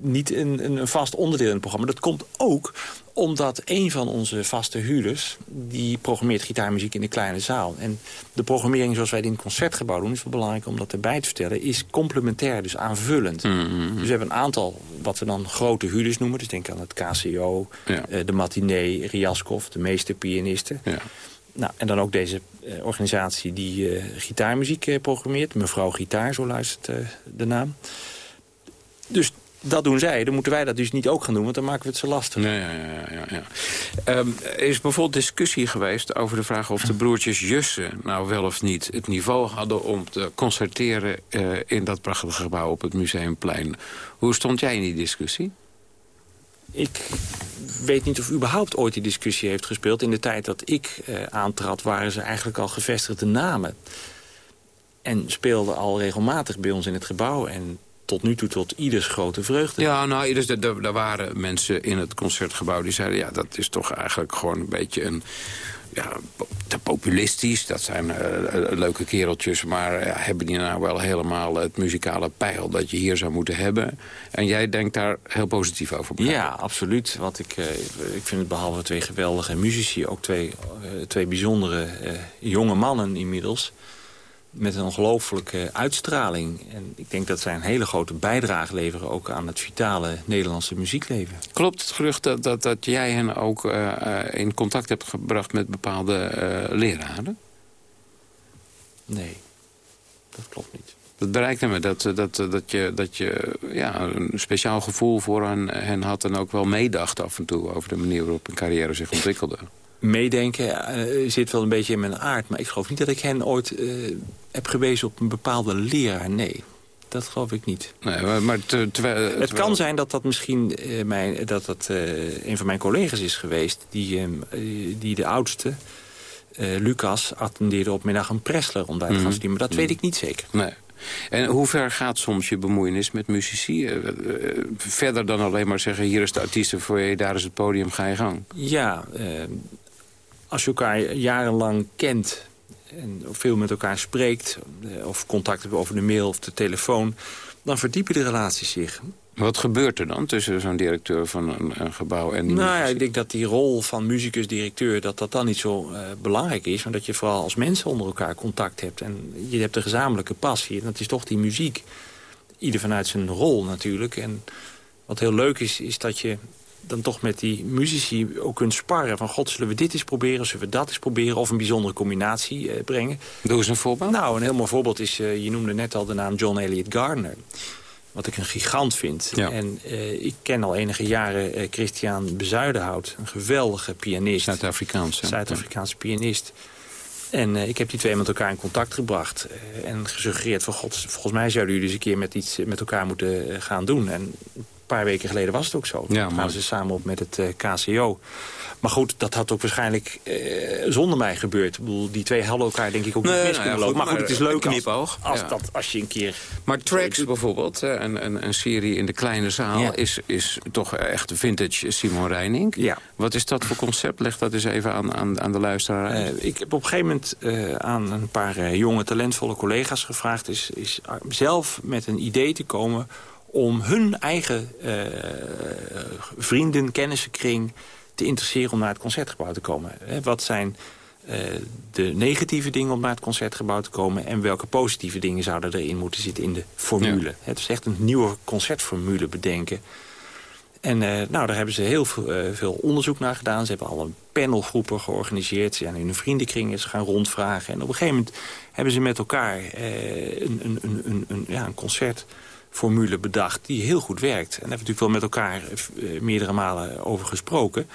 Speaker 8: niet een, een, vast onderdeel in het programma. Dat komt ook omdat een van onze vaste huurders... die programmeert gitaarmuziek in de kleine zaal. En de programmering zoals wij die in het concertgebouw doen... is wel belangrijk om dat erbij te vertellen... is complementair, dus aanvullend. Mm-hmm. Dus we hebben een aantal wat we dan grote huurders noemen. Dus denk aan het KCO, ja. uh, de Matinee, Riaskov, de meeste pianisten... Ja. Nou, en dan ook deze uh, organisatie die uh, gitaarmuziek programmeert. Mevrouw Gitaar, zo luistert de naam. Dus dat doen zij. Dan moeten wij dat dus niet ook gaan doen, want dan maken we het zo lastig.
Speaker 7: Ja, ja, ja, ja, ja. Um, er is bijvoorbeeld discussie geweest over de vraag of de broertjes Jussen... nou wel of niet het niveau hadden om te concerteren... Uh, in dat prachtige gebouw op het Museumplein. Hoe stond jij in die discussie?
Speaker 8: Ik weet niet of überhaupt ooit die discussie heeft gespeeld. In de tijd dat ik uh, aantrad waren ze eigenlijk al gevestigde namen. En speelden al regelmatig bij ons in het gebouw. En tot nu toe tot ieders grote vreugde.
Speaker 7: Ja, nou, ieders, er, waren mensen in het concertgebouw die zeiden... ja, dat is toch eigenlijk gewoon een beetje een... Ja, te populistisch, dat zijn uh, leuke kereltjes... maar uh, hebben die nou wel helemaal het muzikale pijl dat je hier zou moeten hebben? En jij denkt daar heel positief over?
Speaker 8: Ja, absoluut. Want ik, uh, ik vind het behalve twee geweldige muzici... ook twee, twee bijzondere jonge mannen inmiddels met een ongelooflijke uitstraling. En ik denk dat zij een hele grote bijdrage leveren... ook aan het vitale Nederlandse muziekleven.
Speaker 7: Klopt het gerucht dat, dat, dat jij hen ook uh, in contact hebt gebracht... met bepaalde uh, leraren?
Speaker 8: Nee, dat klopt niet.
Speaker 7: Dat bereikte me, dat, dat, dat je, dat je ja, een speciaal gevoel voor hen, hen had... en ook wel meedacht af en toe over de manier waarop hun carrière zich ontwikkelde
Speaker 8: meedenken uh, zit wel een beetje in mijn aard. Maar ik geloof niet dat ik hen ooit uh, heb gewezen op een bepaalde leraar. Nee, dat geloof ik niet.
Speaker 7: Nee, maar,
Speaker 8: het kan zijn dat dat misschien uh, mijn, dat dat, een van mijn collega's is geweest... die, die de oudste, Lucas, attendeerde op Menachem Pressler... om daar te gaan mhm. studeren. Maar dat weet ik niet zeker.
Speaker 7: Nee. En hoe ver gaat soms je bemoeienis met muzici? verder dan alleen maar zeggen, hier is de artiest voor je, daar is het podium, ga je gang.
Speaker 8: Ja, als je elkaar jarenlang kent... en veel met elkaar spreekt... of contact hebt over de mail of de telefoon... dan verdiepen de relaties zich.
Speaker 7: Wat gebeurt er dan tussen zo'n directeur van een, een, gebouw en die
Speaker 8: Nou ja, ik denk dat die rol van muzikus-directeur... dat dat dan niet zo uh, belangrijk is. Maar dat je vooral als mensen onder elkaar contact hebt. En je hebt een gezamenlijke passie. En dat is toch die muziek. Ieder vanuit zijn rol natuurlijk. En wat heel leuk is, is dat je dan toch met die muzici ook kunt sparren. Van god, zullen we dit eens proberen, zullen we dat eens proberen... of een bijzondere combinatie uh, brengen.
Speaker 7: Doe eens een voorbeeld.
Speaker 8: Nou, een heel mooi voorbeeld is, uh, je noemde net al de naam John Elliott Gardner wat ik een gigant vind. Ja. En uh, ik ken al enige jaren uh, Christian Bezuidenhout. Een geweldige pianist.
Speaker 7: Zuid-Afrikaans.
Speaker 8: Zuid-Afrikaanse pianist. En uh, ik heb die twee met elkaar in contact gebracht. en gesuggereerd van, god, volgens mij zouden jullie eens een keer met iets met elkaar moeten gaan doen. En paar weken geleden was het ook zo. Ja, gaan ze samen op met het KCO. Maar goed, dat had ook waarschijnlijk eh, zonder mij gebeurd. Ik bedoel, die twee hadden elkaar denk ik ook niet mis nou kunnen lopen. Maar, goed, het is leuk als, als, dat, als je een keer...
Speaker 7: Maar Tracks bijvoorbeeld, een, een, een, serie in de kleine zaal... Is, is toch echt vintage Simon Reining.
Speaker 8: Ja.
Speaker 7: Wat is dat voor concept? Leg dat eens even aan, aan, aan de luisteraar uh,
Speaker 8: ik heb op een gegeven moment uh, aan een paar jonge, talentvolle collega's gevraagd... Is, is zelf met een idee te komen om hun eigen vrienden, kennissenkring te interesseren om naar het concertgebouw te komen. Wat zijn uh, de negatieve dingen om naar het concertgebouw te komen... en welke positieve dingen zouden erin moeten zitten in de formule. Ja. Het is echt een nieuwe concertformule bedenken. En uh, nou, daar hebben ze heel veel, uh, veel, onderzoek naar gedaan. Ze hebben al een panelgroepen georganiseerd. Ze zijn in een vriendenkring ze gaan rondvragen. En op een gegeven moment hebben ze met elkaar een, een, een, een, ja, een concertformule bedacht die heel goed werkt. En daar hebben we natuurlijk wel met elkaar meerdere malen over gesproken.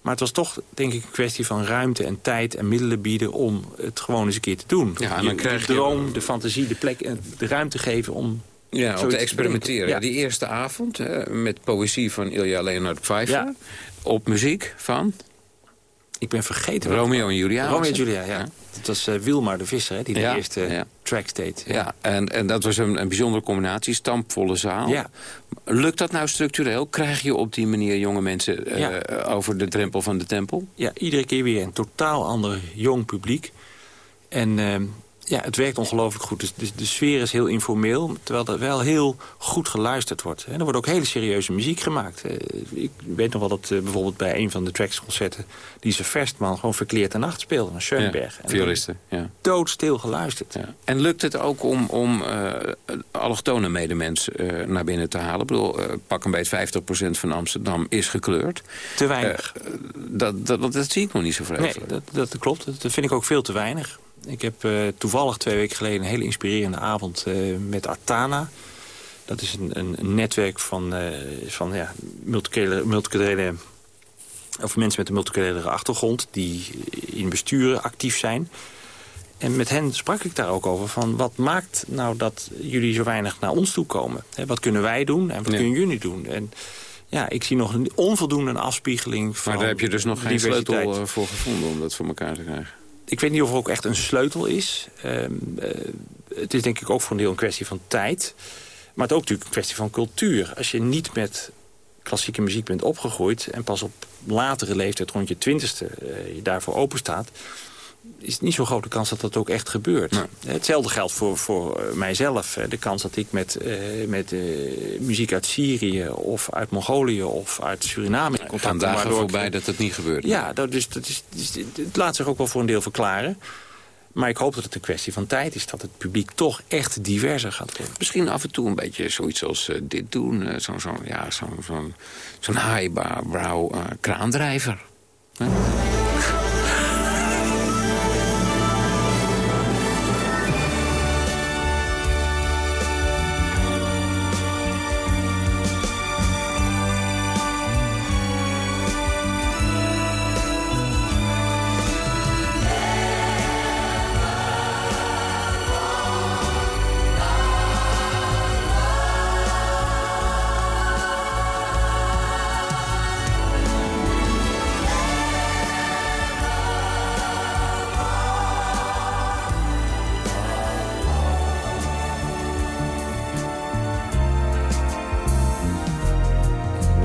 Speaker 8: Maar het was toch, denk ik, een kwestie van ruimte en tijd en middelen bieden... om het gewoon eens een keer te doen.
Speaker 7: Ja, en dan krijg
Speaker 8: de droom, de fantasie, de plek en de ruimte geven om...
Speaker 7: Ja, om te experimenteren. Ja. Die eerste avond hè, met poëzie van Ilja Leonard Pfeiffer. Ja. Op muziek van...
Speaker 8: Ik ben vergeten.
Speaker 7: Romeo en Julia.
Speaker 8: Romeo en Julia, ja. Dat was uh, Wilmar de Visser, hè, die de eerste ja. track deed.
Speaker 7: Ja, en, en dat was een, een bijzondere combinatie, stampvolle zaal. Ja. Lukt dat nou structureel? Krijg je op die manier jonge mensen uh, over de drempel van de tempel?
Speaker 8: Ja, iedere keer weer een totaal ander jong publiek. En ehm, ja, het werkt ongelooflijk goed. Dus de, de, sfeer is heel informeel, terwijl er wel heel goed geluisterd wordt. En er wordt ook hele serieuze muziek gemaakt. Uh, ik weet nog wel dat uh, bijvoorbeeld bij een van de tracks-concerten... Lise Verstman gewoon Verkleerd en Nacht speelde van Schoenberg.
Speaker 7: Ja, violisten, ja.
Speaker 8: Doodstil geluisterd.
Speaker 7: Ja. En lukt het ook om, om uh, allochtone medemens naar binnen te halen? Ik bedoel, pak een beetje 50% van Amsterdam is gekleurd.
Speaker 8: Te weinig.
Speaker 7: dat, dat, dat, zie ik nog niet zo vreemd.
Speaker 8: Nee, dat, dat klopt. Dat vind ik ook veel te weinig. Ik heb uh, toevallig twee weken geleden een hele inspirerende avond uh, met Artana. Dat is een, een, een netwerk van, uh, van ja, multiculturele, multiculturele, of mensen met een multiculturele achtergrond... die in besturen actief zijn. En met hen sprak ik daar ook over van... wat maakt nou dat jullie zo weinig naar ons toe komen? He, wat kunnen wij doen en wat kunnen jullie doen? En ja, ik zie nog een onvoldoende afspiegeling van
Speaker 7: Maar daar heb je dus nog geen sleutel voor gevonden om dat voor elkaar te krijgen?
Speaker 8: Ik weet niet of er ook echt een sleutel is. Um, uh, het is denk ik ook voor een deel een kwestie van tijd. Maar het is ook natuurlijk een kwestie van cultuur. Als je niet met klassieke muziek bent opgegroeid... en pas op latere leeftijd, rond je twintigste, uh, je daarvoor open staat is niet zo'n grote kans dat dat ook echt gebeurt. Nee. Hetzelfde geldt voor, voor eh, mijzelf. De kans dat ik met, uh, met uh, muziek uit Syrië of uit Mongolië of uit Suriname in
Speaker 7: contact kom. dagen voorbij ik, dat het niet gebeurt.
Speaker 8: Ja, dat, dus, dat is, het laat zich ook wel voor een deel verklaren. Maar ik hoop dat het een kwestie van tijd is. Dat het publiek toch echt diverser gaat worden.
Speaker 7: Misschien af en toe een beetje zoiets als uh, dit doen. Zo'n zo, ja, zo, zo, zo highbrow kraandrijver.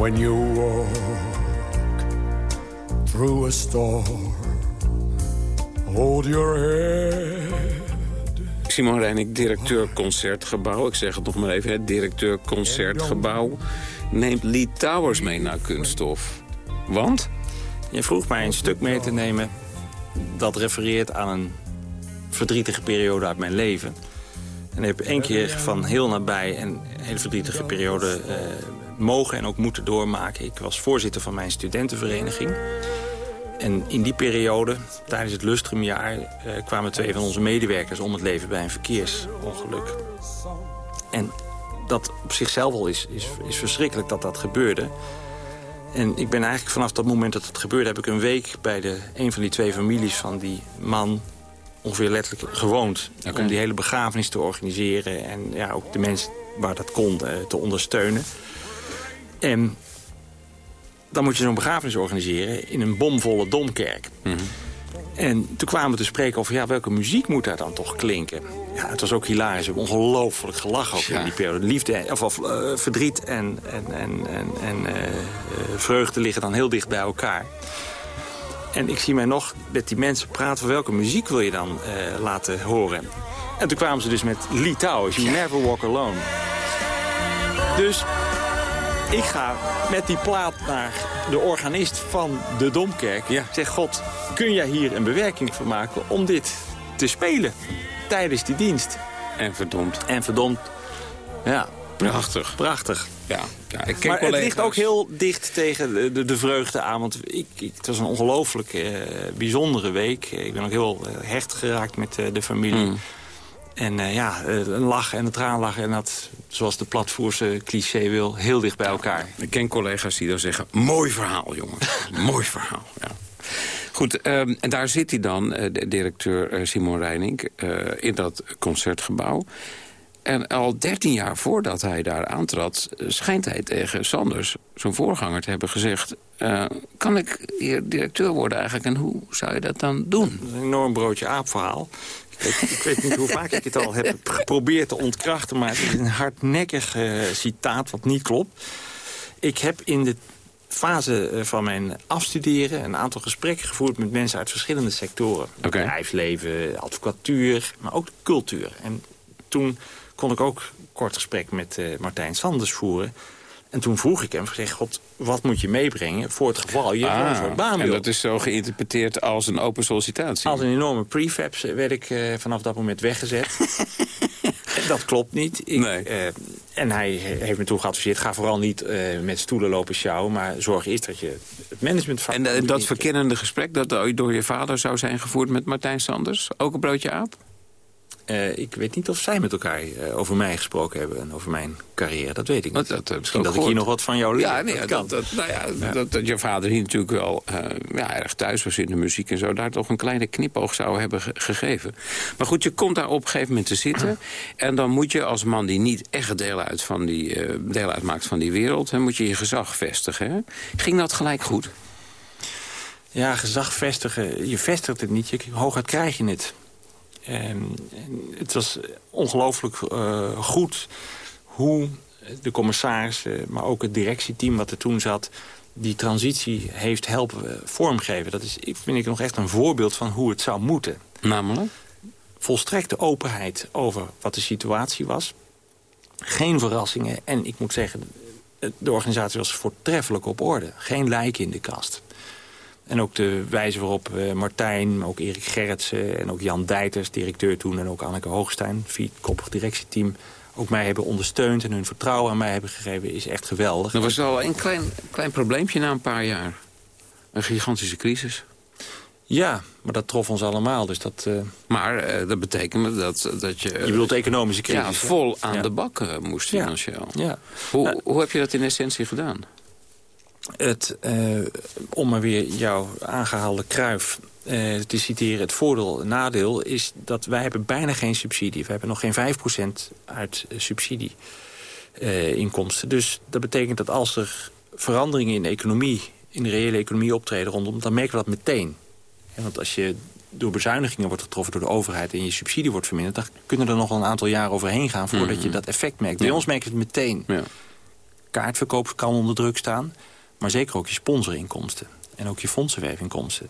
Speaker 9: When you walk through a storm.
Speaker 5: hold your head.
Speaker 7: Simon Reinik, directeur Concertgebouw. Ik zeg het nog maar even, hè, directeur Concertgebouw. Neemt Lee Towers mee naar Kunststof. Want?
Speaker 8: Je vroeg mij een stuk mee te nemen dat refereert aan een verdrietige periode uit mijn leven. En ik heb één keer van heel nabij een hele verdrietige periode eh, mogen en ook moeten doormaken. Ik was voorzitter van mijn studentenvereniging. En in die periode, tijdens het lustrumjaar, eh, kwamen twee van onze medewerkers om het leven bij een verkeersongeluk. En dat op zichzelf al is, is, is verschrikkelijk dat dat gebeurde. En ik ben eigenlijk vanaf dat moment dat het gebeurde... heb ik een week bij de, een van die twee families van die man ongeveer letterlijk gewoond. Om die hele begrafenis te organiseren. En ja, ook de mensen waar dat kon eh, te ondersteunen. En dan moet je zo'n begrafenis organiseren in een bomvolle domkerk.
Speaker 7: Mhm.
Speaker 8: En toen kwamen we te spreken over ja, welke muziek moet daar dan toch klinken. Ja, het was ook hilarisch. Ongelooflijk gelachen ook
Speaker 7: Ja.
Speaker 8: in die periode. Liefde, of, of eh, verdriet en, en, en, en, en eh, eh, vreugde liggen dan heel dicht bij elkaar. En ik zie mij nog met die mensen praten... van welke muziek wil je dan laten horen. En toen kwamen ze dus met Lee Towers, You Never Walk Alone. Dus ik ga met die plaat naar de organist van de Domkerk.
Speaker 7: Ja.
Speaker 8: Zeg, God, kun jij hier een bewerking van maken om dit te spelen tijdens die dienst?
Speaker 7: En verdomd.
Speaker 8: En verdomd, ja,
Speaker 7: Prachtig.
Speaker 8: prachtig.
Speaker 7: Ja, ja ik ken
Speaker 8: Maar het ligt ook heel dicht tegen de, de, de vreugde aan. Want ik, ik, het was een ongelooflijk eh, bijzondere week. Ik ben ook heel eh, hecht geraakt met eh, de familie.
Speaker 7: Mm.
Speaker 8: En eh, ja, eh, een lach en een traan lachen. En dat, zoals de platvoerse cliché wil, heel dicht bij elkaar.
Speaker 7: Ik ken collega's die dan zeggen... mooi verhaal, jongen. mooi verhaal, ja. Goed, ehm, en daar zit hij dan, eh, de directeur Simon Reining... in dat concertgebouw. En al 13 jaar voordat hij daar aantrad... schijnt hij tegen Sanders, zijn voorganger, te hebben gezegd... kan ik hier directeur worden eigenlijk? En hoe zou je dat dan doen?
Speaker 8: Een enorm broodje aap verhaal. Ik weet, ik weet niet hoe vaak ik het al heb geprobeerd te ontkrachten... maar het is een hardnekkig eh, citaat wat niet klopt. Ik heb in de fase eh, van mijn afstuderen... een aantal gesprekken gevoerd met mensen uit verschillende sectoren. Bedrijfsleven, advocatuur, maar ook de cultuur. En toen kon ik ook kort gesprek met eh, Martijn Sanders voeren... En toen vroeg ik hem, gezegd, God, wat moet je meebrengen voor het geval je een soort baan
Speaker 7: Ah, en
Speaker 8: wil?
Speaker 7: dat is zo geïnterpreteerd als een open sollicitatie.
Speaker 8: Als een enorme prefabs werd ik eh, vanaf dat moment weggezet. dat klopt niet. Ik,
Speaker 7: Nee.
Speaker 8: eh, en hij heeft me toen geadviseerd... ga vooral niet eh, met stoelen lopen sjouwen... maar zorg eerst dat je het management...
Speaker 7: En dat verkennende gesprek dat door je vader zou zijn gevoerd met Martijn Sanders? Ook een broodje aap?
Speaker 8: Eh, ik weet niet of zij met elkaar eh, over mij gesproken hebben... en over mijn carrière, dat weet ik niet.
Speaker 7: Dat,
Speaker 8: Misschien dat ik hier nog wat van jou leer.
Speaker 7: Ja, nee,
Speaker 8: dat
Speaker 7: dat,
Speaker 8: kan.
Speaker 7: dat, nou ja, Dat, dat je vader hier natuurlijk wel eh, ja, erg thuis was in de muziek en zo... daar toch een kleine knipoog zou hebben ge- gegeven. Maar goed, je komt daar op een gegeven moment te zitten... en dan moet je als man die niet echt deel, uit van die, deel uitmaakt van die wereld... dan moet je je gezag vestigen. Hè? Ging dat gelijk goed?
Speaker 8: Ja, gezag vestigen. Je vestigt het niet, je, hooguit krijg je het. En, het was ongelooflijk eh, goed hoe de commissaris, eh, maar ook het directieteam wat er toen zat... die transitie heeft helpen eh, vormgeven. Dat is, vind ik nog echt een voorbeeld van hoe het zou moeten.
Speaker 7: Namelijk?
Speaker 8: Volstrekte openheid over wat de situatie was. Geen verrassingen. En ik moet zeggen, de organisatie was voortreffelijk op orde. Geen lijken in de kast. En ook de wijze waarop eh, Martijn, maar ook Erik Gerritsen... en ook Jan Dijters, directeur toen... en ook Anneke Hoogstein, vierkoppig directieteam... ook mij hebben ondersteund en hun vertrouwen aan mij hebben gegeven... is echt geweldig.
Speaker 7: Er was al een klein, klein probleempje na een paar jaar. Een gigantische crisis.
Speaker 8: Ja, maar dat trof ons allemaal. Dus dat, eh,
Speaker 7: Maar eh, dat betekende dat, dat je...
Speaker 8: je bedoelt economische crisis.
Speaker 7: ja, vol aan
Speaker 8: Ja.
Speaker 7: de bak moest
Speaker 8: Ja.
Speaker 7: financieel.
Speaker 8: Ja.
Speaker 7: Hoe, hoe heb je dat in essentie gedaan?
Speaker 8: Het, eh, om maar weer jouw aangehaalde kruif eh, te citeren... het voordeel en nadeel is dat wij hebben bijna geen subsidie. We hebben nog geen 5% uit eh, subsidie eh, inkomsten. Dus dat betekent dat als er veranderingen in de economie... in de reële economie optreden rondom... dan merken we dat meteen. Ja, want als je door bezuinigingen wordt getroffen door de overheid... en je subsidie wordt verminderd... dan kunnen er nog wel een aantal jaren overheen gaan... voordat je dat effect merkt. Bij
Speaker 7: Ja.
Speaker 8: ons merk je het meteen
Speaker 7: Ja.
Speaker 8: kaartverkoop kan onder druk staan. Maar zeker ook je sponsorinkomsten. En ook je fondsenwerfinkomsten.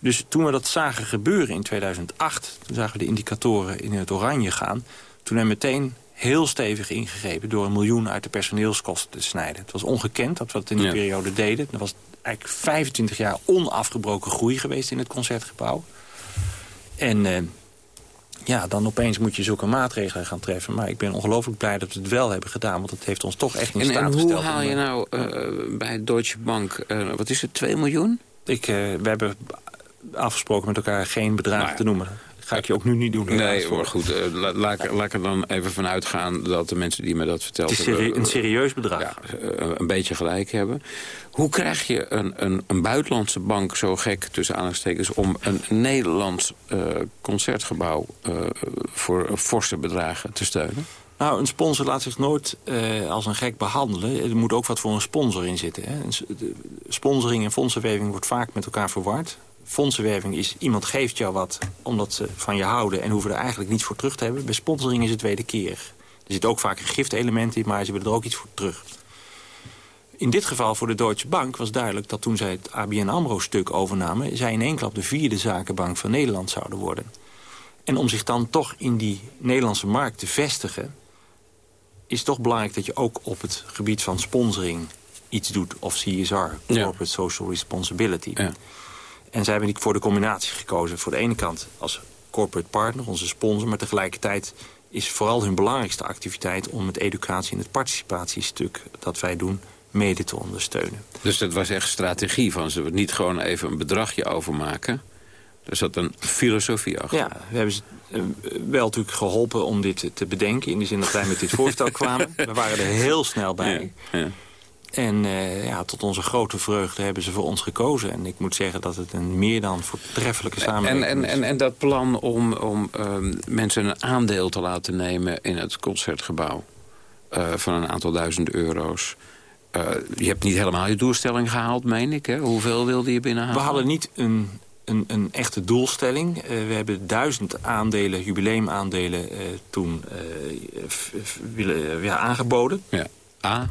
Speaker 8: Dus toen we dat zagen gebeuren in 2008... toen zagen we de indicatoren in het oranje gaan... toen hebben we meteen heel stevig ingegrepen... door een miljoen uit de personeelskosten te snijden. Het was ongekend dat we dat in die periode deden. Er was eigenlijk 25 jaar onafgebroken groei geweest in het Concertgebouw. En uh, ja, dan opeens moet je zulke maatregelen gaan treffen. Maar ik ben ongelooflijk blij dat we het wel hebben gedaan. Want het heeft ons toch echt in
Speaker 7: en,
Speaker 8: staat
Speaker 7: en
Speaker 8: gesteld.
Speaker 7: hoe haal je nou uh, bij Deutsche Bank, uh, wat is het, 2 miljoen?
Speaker 8: Ik, we hebben afgesproken met elkaar geen bedragen nou ja. te noemen ga ik je ook nu niet doen.
Speaker 7: Nee, maar goed. Uh, la, laat, laat ik er dan even vanuit gaan dat de mensen die me dat verteld
Speaker 8: het is een serieus bedrag.
Speaker 7: Ja, een beetje gelijk hebben. Hoe krijg je een, een, een buitenlandse bank zo gek, tussen aanhalingstekens... om een Nederlands uh, concertgebouw uh, voor forse bedragen te steunen?
Speaker 8: Nou, een sponsor laat zich nooit uh, als een gek behandelen. Er moet ook wat voor een sponsor in zitten. Hè. Sponsoring en fondsenwerving wordt vaak met elkaar verward fondsenwerving is iemand geeft jou wat omdat ze van je houden... en hoeven er eigenlijk niets voor terug te hebben. Bij sponsoring is het wederkerig. Er zit ook vaak een giftelement in, maar ze willen er ook iets voor terug. In dit geval voor de Deutsche Bank was duidelijk dat toen zij het ABN AMRO-stuk overnamen... zij in één klap de vierde zakenbank van Nederland zouden worden. En om zich dan toch in die Nederlandse markt te vestigen... is het toch belangrijk dat je ook op het gebied van sponsoring iets doet... of CSR, Corporate Social Responsibility...
Speaker 7: Ja.
Speaker 8: En zij hebben voor de combinatie gekozen. Voor de ene kant als corporate partner, onze sponsor... maar tegelijkertijd is vooral hun belangrijkste activiteit... om het educatie- en het participatiestuk dat wij doen mede te ondersteunen.
Speaker 7: Dus dat was echt strategie van ze. Niet gewoon even een bedragje overmaken. Er zat een filosofie achter.
Speaker 8: Ja, we hebben ze wel natuurlijk geholpen om dit te bedenken. In de zin dat wij met dit voorstel kwamen. We waren er heel snel bij.
Speaker 7: Ja, ja.
Speaker 8: En uh, ja, tot onze grote vreugde hebben ze voor ons gekozen. En ik moet zeggen dat het een meer dan voortreffelijke samenwerking
Speaker 7: en, en,
Speaker 8: is.
Speaker 7: En, en dat plan om, om uh, mensen een aandeel te laten nemen in het Concertgebouw... Uh, van een aantal duizend euro's... je hebt niet helemaal je doelstelling gehaald, meen ik. Hè? Hoeveel wilde je binnenhalen?
Speaker 8: We hadden niet een, een, een echte doelstelling. we hebben duizend aandelen, jubileumaandelen, toen ja, aangeboden.
Speaker 7: Ja. A?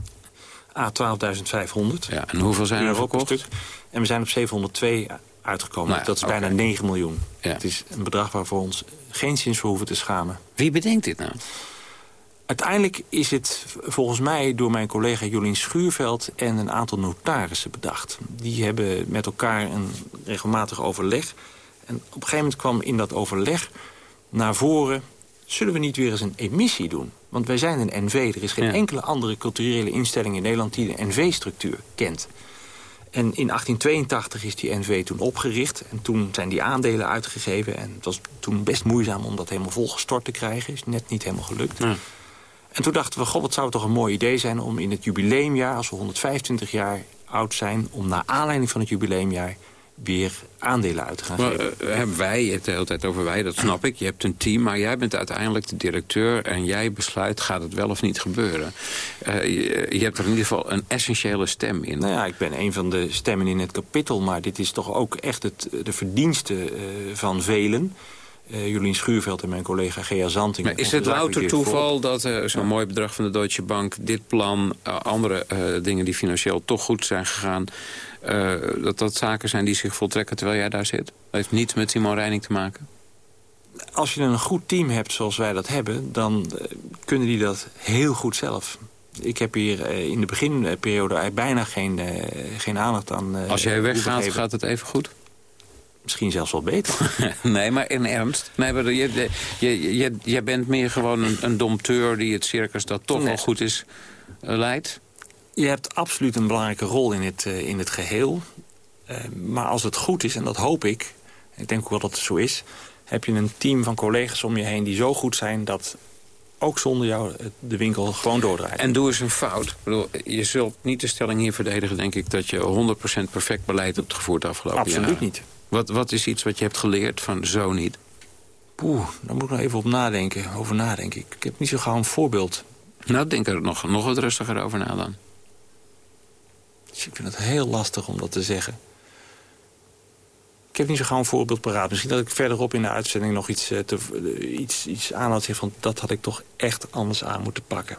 Speaker 8: A 12.500.
Speaker 7: Ja, en hoeveel zijn er verkocht?
Speaker 8: En we zijn op 702 uitgekomen.
Speaker 7: Nou ja,
Speaker 8: dat is
Speaker 7: okay.
Speaker 8: bijna 9 miljoen.
Speaker 7: Ja.
Speaker 8: Het is een bedrag waar we ons geen zins voor hoeven te schamen.
Speaker 7: Wie bedenkt dit nou?
Speaker 8: Uiteindelijk is het volgens mij door mijn collega Jolien Schuurveld... en een aantal notarissen bedacht. Die hebben met elkaar een regelmatig overleg. En op een gegeven moment kwam in dat overleg naar voren... zullen we niet weer eens een emissie doen? Want wij zijn een NV. Er is geen
Speaker 7: Ja.
Speaker 8: enkele andere culturele instelling in Nederland... die de NV-structuur kent. En in 1882 is die NV toen opgericht. En toen zijn die aandelen uitgegeven. En het was toen best moeizaam om dat helemaal volgestort te krijgen. Is net niet helemaal gelukt.
Speaker 7: Ja.
Speaker 8: En toen dachten we, god, wat zou het toch een mooi idee zijn... om in het jubileumjaar, als we 125 jaar oud zijn... om naar aanleiding van het jubileumjaar weer aandelen uit te gaan
Speaker 7: Maar,
Speaker 8: geven.
Speaker 7: eh, hebben wij, je hebt de hele tijd over wij, dat snap ik. Je hebt een team, maar jij bent uiteindelijk de directeur... en jij besluit, gaat het wel of niet gebeuren. Eh, je, je hebt er in ieder geval een essentiële stem in.
Speaker 8: Nou ja, ik ben een van de stemmen in het kapittel... maar dit is toch ook echt het, de verdienste eh, van velen. Eh Jolien Schuurveld en mijn collega Gea Zanting.
Speaker 7: Maar is het louter toeval dat uh, zo'n mooi bedrag van de Deutsche Bank... dit plan, uh, andere uh, dingen die financieel toch goed zijn gegaan... dat dat zaken zijn die zich voltrekken terwijl jij daar zit? Dat heeft niets met Simon Reining te maken?
Speaker 8: Als je een goed team hebt zoals wij dat hebben... dan kunnen die dat heel goed zelf. Ik heb hier in de beginperiode bijna geen, geen aandacht aan...
Speaker 7: Als jij weggaat, gaat het even goed?
Speaker 8: Misschien zelfs wel beter.
Speaker 7: nee, maar in ernst. Nee, maar je, je, je, je bent meer gewoon een, een domteur die het circus dat toch
Speaker 8: Nee.
Speaker 7: wel goed is leidt.
Speaker 8: Je hebt absoluut een belangrijke rol in het, uh, in het geheel. Uh, maar als het goed is, en dat hoop ik... ik denk ook wel dat het zo is... heb je een team van collega's om je heen die zo goed zijn... dat ook zonder jou de winkel gewoon doordraait.
Speaker 7: En doe eens een fout. Ik bedoel, je zult niet de stelling hier verdedigen, denk ik... dat je 100% perfect beleid hebt gevoerd de afgelopen
Speaker 8: Absoluut
Speaker 7: jaren.
Speaker 8: niet.
Speaker 7: Wat, wat is iets wat je hebt geleerd van zo niet?
Speaker 8: Poeh, daar moet ik nog even op nadenken, over nadenken. Ik, ik heb niet zo gauw een voorbeeld.
Speaker 7: Nou, denk er nog, nog wat rustiger over na dan.
Speaker 8: Dus ik vind het heel lastig om dat te zeggen. Ik heb niet zo gauw een voorbeeld paraat. Misschien dat ik verderop in de uitzending nog iets, uh, te, uh, iets, iets aan had zeggen van... dat had ik toch echt anders aan moeten pakken.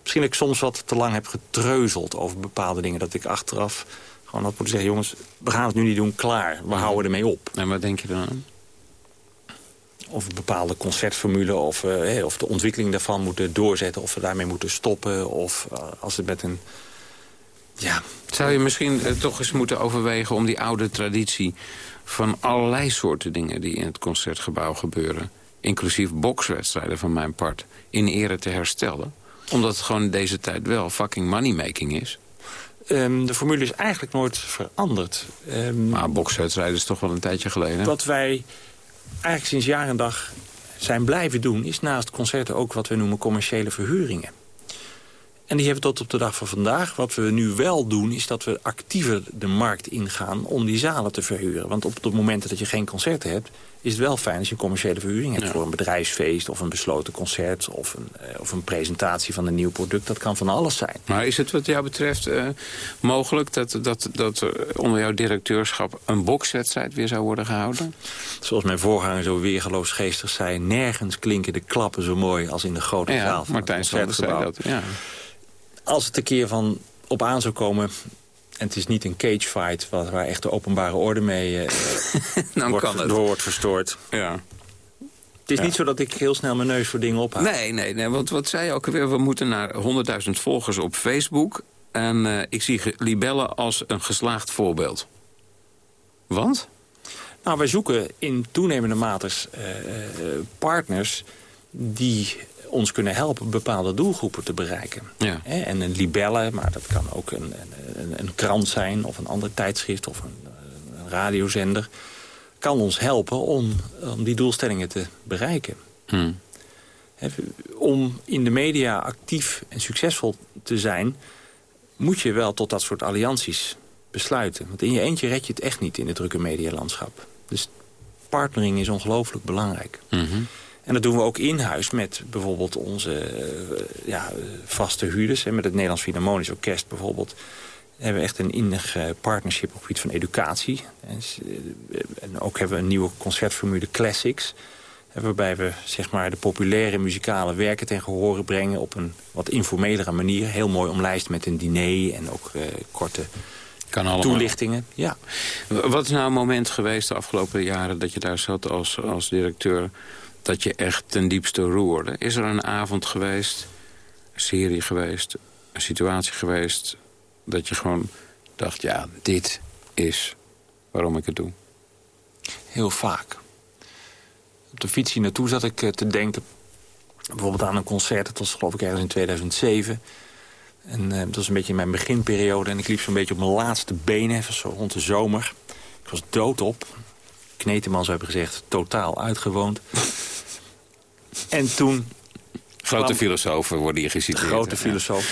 Speaker 8: Misschien dat ik soms wat te lang heb getreuzeld over bepaalde dingen. Dat ik achteraf Gewoon dat moeten zeggen, jongens, we gaan het nu niet doen, klaar. We houden ermee op.
Speaker 7: En wat denk je dan aan?
Speaker 8: Of een bepaalde concertformule of, uh, of de ontwikkeling daarvan moeten doorzetten... of we daarmee moeten stoppen. Of als het met een... Ja.
Speaker 7: Zou je misschien uh, toch eens moeten overwegen om die oude traditie... van allerlei soorten dingen die in het Concertgebouw gebeuren... inclusief bokswedstrijden van mijn part, in ere te herstellen? Omdat het gewoon deze tijd wel fucking moneymaking is.
Speaker 8: Um, de formule is eigenlijk nooit veranderd.
Speaker 7: Um, maar bokswedstrijden is toch wel een tijdje geleden.
Speaker 8: Wat wij eigenlijk sinds jaar en dag zijn blijven doen... is naast concerten ook wat we noemen commerciële verhuringen. En die hebben tot op de dag van vandaag. Wat we nu wel doen, is dat we actiever de markt ingaan... om die zalen te verhuren. Want op het moment dat je geen concerten hebt... is het wel fijn als je een commerciële verhuring hebt... voor een bedrijfsfeest of een besloten concert... Of een, uh, of een presentatie van een nieuw product. Dat kan van alles zijn.
Speaker 7: Maar is het wat jou betreft uh, mogelijk... dat, dat, dat onder jouw directeurschap een bokswedstrijd weer zou worden gehouden?
Speaker 8: Zoals mijn voorganger zo weergeloos geestig zei... nergens klinken de klappen zo mooi als in de grote
Speaker 7: ja,
Speaker 8: zaal van
Speaker 7: Martijn
Speaker 8: het
Speaker 7: zei dat, ja
Speaker 8: als het een keer van op aan zou komen... en het is niet een cagefight waar, waar echt de openbare orde mee uh,
Speaker 7: Dan
Speaker 8: wordt,
Speaker 7: kan het.
Speaker 8: door wordt verstoord.
Speaker 7: Ja.
Speaker 8: Het is
Speaker 7: Ja.
Speaker 8: niet zo dat ik heel snel mijn neus voor dingen ophaal.
Speaker 7: Nee, nee, nee, want wat zei je ook alweer? We moeten naar 100.000 volgers op Facebook. En eh, ik zie libellen als een geslaagd voorbeeld. Want?
Speaker 8: Nou, wij zoeken in toenemende mate eh, eh, partners... die ons kunnen helpen bepaalde doelgroepen te bereiken.
Speaker 7: Ja.
Speaker 8: En een libelle, maar dat kan ook een, een, een, krant zijn... of een ander tijdschrift of een, een radiozender... kan ons helpen om, om die doelstellingen te bereiken.
Speaker 7: Hm.
Speaker 8: Hè, Om in de media actief en succesvol te zijn... moet je wel tot dat soort allianties besluiten. Want in je eentje red je het echt niet in het drukke medialandschap. Dus partnering is ongelooflijk belangrijk.
Speaker 7: Mhm.
Speaker 8: En dat doen we ook in huis met bijvoorbeeld onze eh, ja, eh, vaste huurders. Hè, met het Nederlands Philharmonisch Orkest bijvoorbeeld. hebben we echt een innig eh, partnership op het gebied van educatie. En, en ook hebben we een nieuwe concertformule Classics. Waarbij we zeg maar, de populaire muzikale werken ten gehore brengen... op een wat informelere manier. Heel mooi omlijst met een diner en ook korte
Speaker 7: Kan
Speaker 8: toelichtingen. Ja.
Speaker 7: Wat is nou een moment geweest de afgelopen jaren... dat je daar zat als, als directeur... dat je echt ten diepste roerde? Is er een avond geweest, een serie geweest... een situatie geweest... dat je gewoon dacht, ja, dit is waarom ik het doe?
Speaker 8: Heel vaak. Op de fiets hier naartoe zat ik eh, te denken... bijvoorbeeld aan een concert, dat was geloof ik ergens in 2007... En eh, dat was een beetje mijn beginperiode. En ik liep zo'n beetje op mijn laatste benen, zo rond de zomer. Ik was doodop. Kneteman zou hebben gezegd, totaal uitgewoond. En toen...
Speaker 7: Grote
Speaker 8: kwam-
Speaker 7: filosofen worden hier geciteerd.
Speaker 8: Grote filosoof.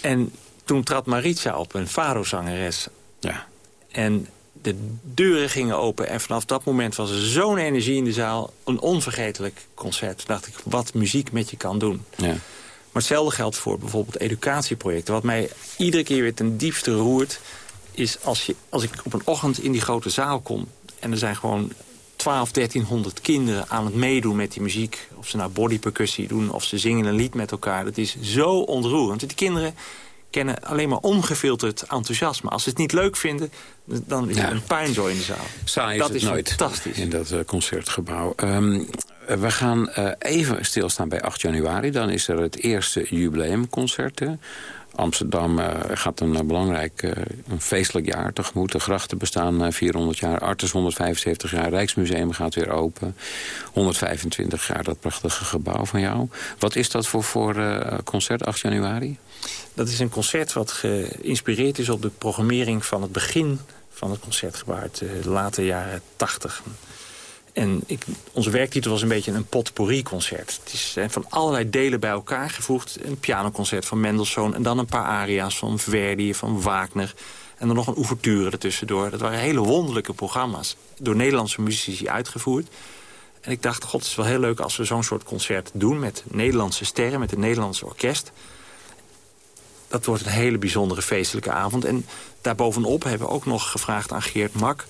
Speaker 8: En toen trad Maritza op, een Fado-zangeres.
Speaker 7: Ja.
Speaker 8: En de deuren gingen open. En vanaf dat moment was er zo'n energie in de zaal. Een onvergetelijk concert. Toen dacht ik, wat muziek met je kan doen.
Speaker 7: ja.
Speaker 8: Maar hetzelfde geldt voor bijvoorbeeld educatieprojecten. Wat mij iedere keer weer ten diepste roert... is als, je, als ik op een ochtend in die grote zaal kom... en er zijn gewoon 12, 1300 kinderen aan het meedoen met die muziek. Of ze nou bodypercussie doen of ze zingen een lied met elkaar. Dat is zo ontroerend. Die kinderen kennen alleen maar ongefilterd enthousiasme. Als ze het niet leuk vinden, dan is
Speaker 7: Ja.
Speaker 8: er een puinzooi in de zaal.
Speaker 7: Saai is
Speaker 8: dat
Speaker 7: het
Speaker 8: is
Speaker 7: nooit
Speaker 8: fantastisch.
Speaker 7: in dat eh, concertgebouw. Ehm, eh, we gaan eh, even stilstaan bij 8 januari. Dan is er het eerste jubileumconcert. hè. Amsterdam eh, gaat een eh, belangrijk, eh, een feestelijk jaar tegemoet. De grachten bestaan eh, 400 jaar. Artes 175 jaar. Rijksmuseum gaat weer open. 125 jaar dat prachtige gebouw van jou. Wat is dat voor, voor concert 8 januari?
Speaker 8: Dat is een concert wat geïnspireerd is op de programmering van het begin van het concertgebouw uit de late jaren 80. En ik, onze werktitel was een beetje een potpourri-concert. Het is van allerlei delen bij elkaar gevoegd. Een pianoconcert van Mendelssohn en dan een paar aria's van Verdi, van Wagner. En dan nog een ouverture ertussendoor. Dat waren hele wonderlijke programma's. Door Nederlandse muzici uitgevoerd. En ik dacht, god, het is wel heel leuk als we zo'n soort concert doen... met Nederlandse sterren, met een Nederlandse orkest dat wordt een hele bijzondere feestelijke avond. En daarbovenop hebben we ook nog gevraagd aan Geert Mak...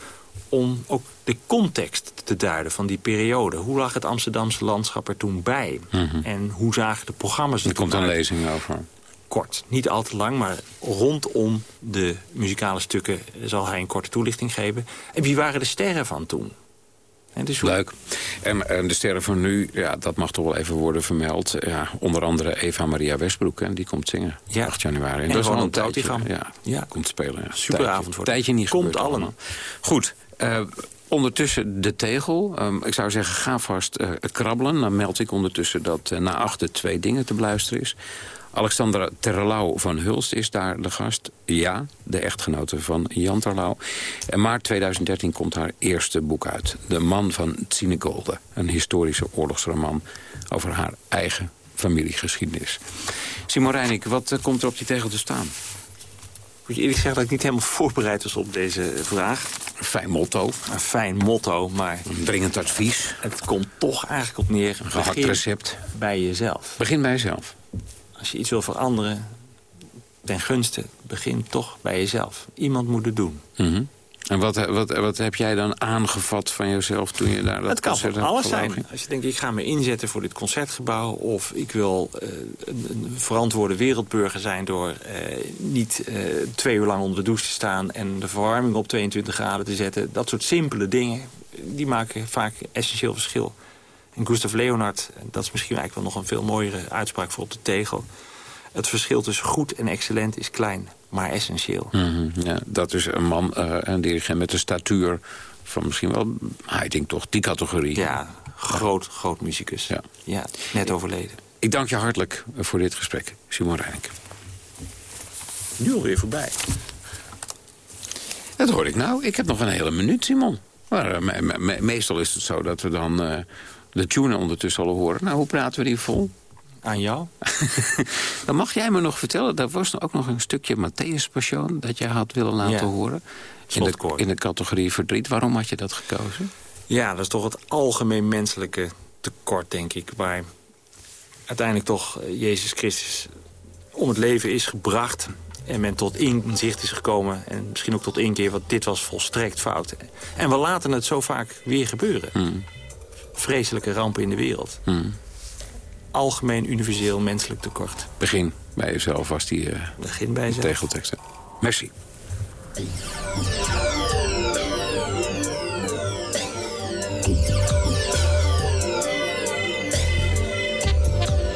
Speaker 8: om ook de context te duiden van die periode. Hoe lag het Amsterdamse landschap er toen bij? En hoe zagen de programma's er
Speaker 7: Er komt een
Speaker 8: uit?
Speaker 7: lezing over.
Speaker 8: kort. Niet al te lang, maar rondom de muzikale stukken... zal hij een korte toelichting geven. En wie waren de sterren van toen?
Speaker 7: En dus Leuk. En, en, de sterren van nu, ja, dat mag toch wel even worden vermeld. Ja, onder andere Eva Maria Westbroek, en die komt zingen. Ja. 8 januari.
Speaker 8: En, en dat is al een tijdje.
Speaker 7: Ja, ja, komt spelen. Ja.
Speaker 8: Superavond voor
Speaker 7: tijdje niet
Speaker 8: Komt allemaal.
Speaker 7: Goed. Uh, ondertussen de tegel. Um, ik zou zeggen, ga vast uh, krabbelen. Dan meld ik ondertussen dat uh, na achter twee dingen te beluisteren is. Alexandra Terlouw van Hulst is daar de gast. Ja, de echtgenote van Jan Terlouw. En maart 2013 komt haar eerste boek uit. De man van Golde. Een historische oorlogsroman over haar eigen familiegeschiedenis. Simon Reinik, wat komt er op die tegel te staan?
Speaker 8: moet je eerlijk zeggen dat ik niet helemaal voorbereid was op deze vraag.
Speaker 7: Een fijn motto.
Speaker 8: Een fijn motto, maar...
Speaker 7: Een dringend advies.
Speaker 8: Het komt toch eigenlijk op neer...
Speaker 7: Een gehakt recept.
Speaker 8: bij jezelf.
Speaker 7: Begin bij jezelf.
Speaker 8: Als je iets wil veranderen, ten gunste, begin toch bij jezelf. Iemand moet het doen.
Speaker 7: Mm en wat, wat, wat heb jij dan aangevat van jezelf toen je daar dat
Speaker 8: Het kan
Speaker 7: van
Speaker 8: alles zijn. Als je denkt, ik ga me inzetten voor dit concertgebouw... of ik wil uh, een, een, verantwoorde wereldburger zijn... door uh, niet uh, twee uur lang onder de douche te staan... en de verwarming op 22 graden te zetten. Dat soort simpele dingen, die maken vaak essentieel verschil. En Gustav Leonard, dat is misschien eigenlijk wel nog een veel mooiere uitspraak voor op de tegel... het verschil tussen goed en excellent is klein maar essentieel.
Speaker 7: Mm ja, dat is een man, uh, een dirigent met een statuur van misschien wel, hij denk toch, die categorie.
Speaker 8: Ja, groot, groot muzikus. Ja. ja, net overleden.
Speaker 7: Ik dank je hartelijk voor dit gesprek, Simon Reinink.
Speaker 8: Nu alweer voorbij.
Speaker 7: Dat hoor ik nou. Ik heb nog een hele minuut, Simon. Maar uh, me me meestal is het zo dat we dan uh, de tune ondertussen al horen. Nou, hoe praten we die vol?
Speaker 8: Aan jou?
Speaker 7: Dan mag jij me nog vertellen, daar was ook nog een stukje Matthäus Passion... dat jij had willen laten horen. In de, in de categorie verdriet. Waarom had je dat gekozen?
Speaker 8: Ja, dat is toch het algemeen menselijke tekort, denk ik. Waar uiteindelijk toch eh, Jezus Christus om het leven is gebracht... en men tot inzicht is gekomen... en misschien ook tot inkeer, want dit was volstrekt fout. En we laten het zo vaak weer gebeuren. Hmm. Vreselijke rampen in de wereld. Hmm algemeen universeel menselijk tekort.
Speaker 7: Begin bij jezelf als die uh,
Speaker 8: Begin bij jezelf.
Speaker 7: tegelteksten. Merci.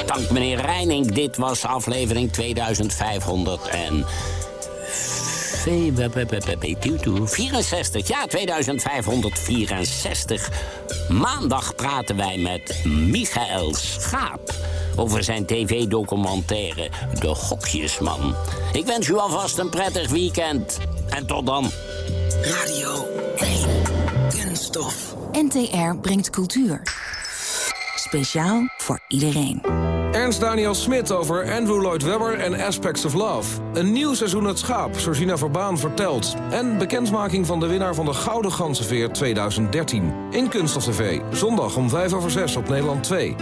Speaker 6: Dank meneer Reining. Dit was aflevering 2500 en... 64, ja, 2564. Maandag praten wij met Michael Schaap over zijn tv-documentaire De Gokjesman. Ik wens u alvast een prettig weekend. En tot dan.
Speaker 9: Radio 1. Kunststof.
Speaker 4: NTR brengt cultuur. Speciaal voor iedereen.
Speaker 10: Ernst Daniel Smit over Andrew Lloyd Webber en Aspects of Love. Een nieuw seizoen Het Schaap, Georgina Verbaan vertelt. En bekendmaking van de winnaar van de Gouden Ganzenveer 2013. In Kunst of TV, zondag om 5 over 6 op Nederland 2.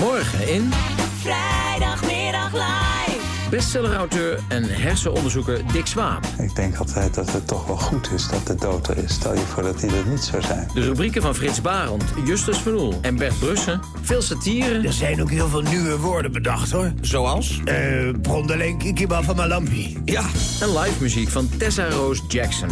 Speaker 11: Morgen in...
Speaker 12: Vrijdagmiddag.
Speaker 11: Bestsellerauteur en hersenonderzoeker Dick Swaap.
Speaker 13: Ik denk altijd dat het toch wel goed is dat de dood er is. Stel je voor dat hij er niet zou zijn.
Speaker 11: De rubrieken van Frits Barend, Justus Van Oel en Bert Brussen. Veel satire.
Speaker 14: Er zijn ook heel veel nieuwe woorden bedacht, hoor.
Speaker 11: Zoals?
Speaker 14: Eh, uh, Brondelink, Ikiba van Malampi.
Speaker 11: Ja, en live muziek van Tessa Rose Jackson.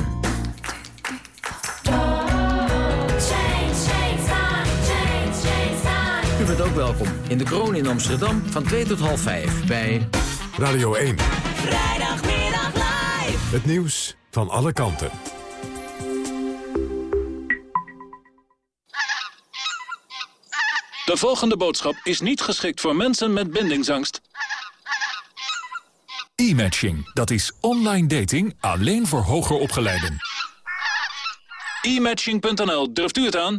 Speaker 11: U bent ook welkom in de Kroon in Amsterdam van 2 tot half 5 bij...
Speaker 15: Radio 1.
Speaker 12: Vrijdagmiddag live.
Speaker 15: Het nieuws van alle kanten.
Speaker 16: De volgende boodschap is niet geschikt voor mensen met bindingsangst.
Speaker 15: E-matching, dat is online dating alleen voor hoger opgeleiden.
Speaker 16: E-matching.nl, durft u het aan?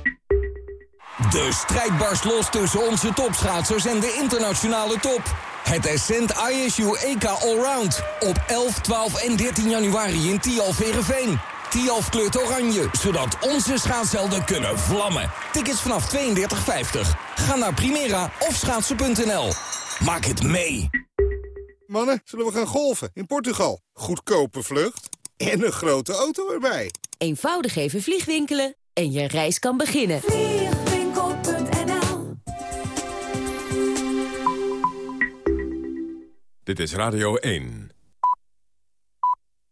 Speaker 17: De strijd barst los tussen onze topschaatsers en de internationale top. Het Ascent ISU EK Allround. Op 11, 12 en 13 januari in Tialf Verenveen. Tialf kleurt oranje, zodat onze schaatshelden kunnen vlammen. Tickets vanaf 32,50. Ga naar Primera of schaatsen.nl. Maak het mee.
Speaker 18: Mannen, zullen we gaan golfen in Portugal? Goedkope vlucht en een grote auto erbij.
Speaker 19: Eenvoudig even vliegwinkelen en je reis kan beginnen.
Speaker 5: Dit is Radio 1.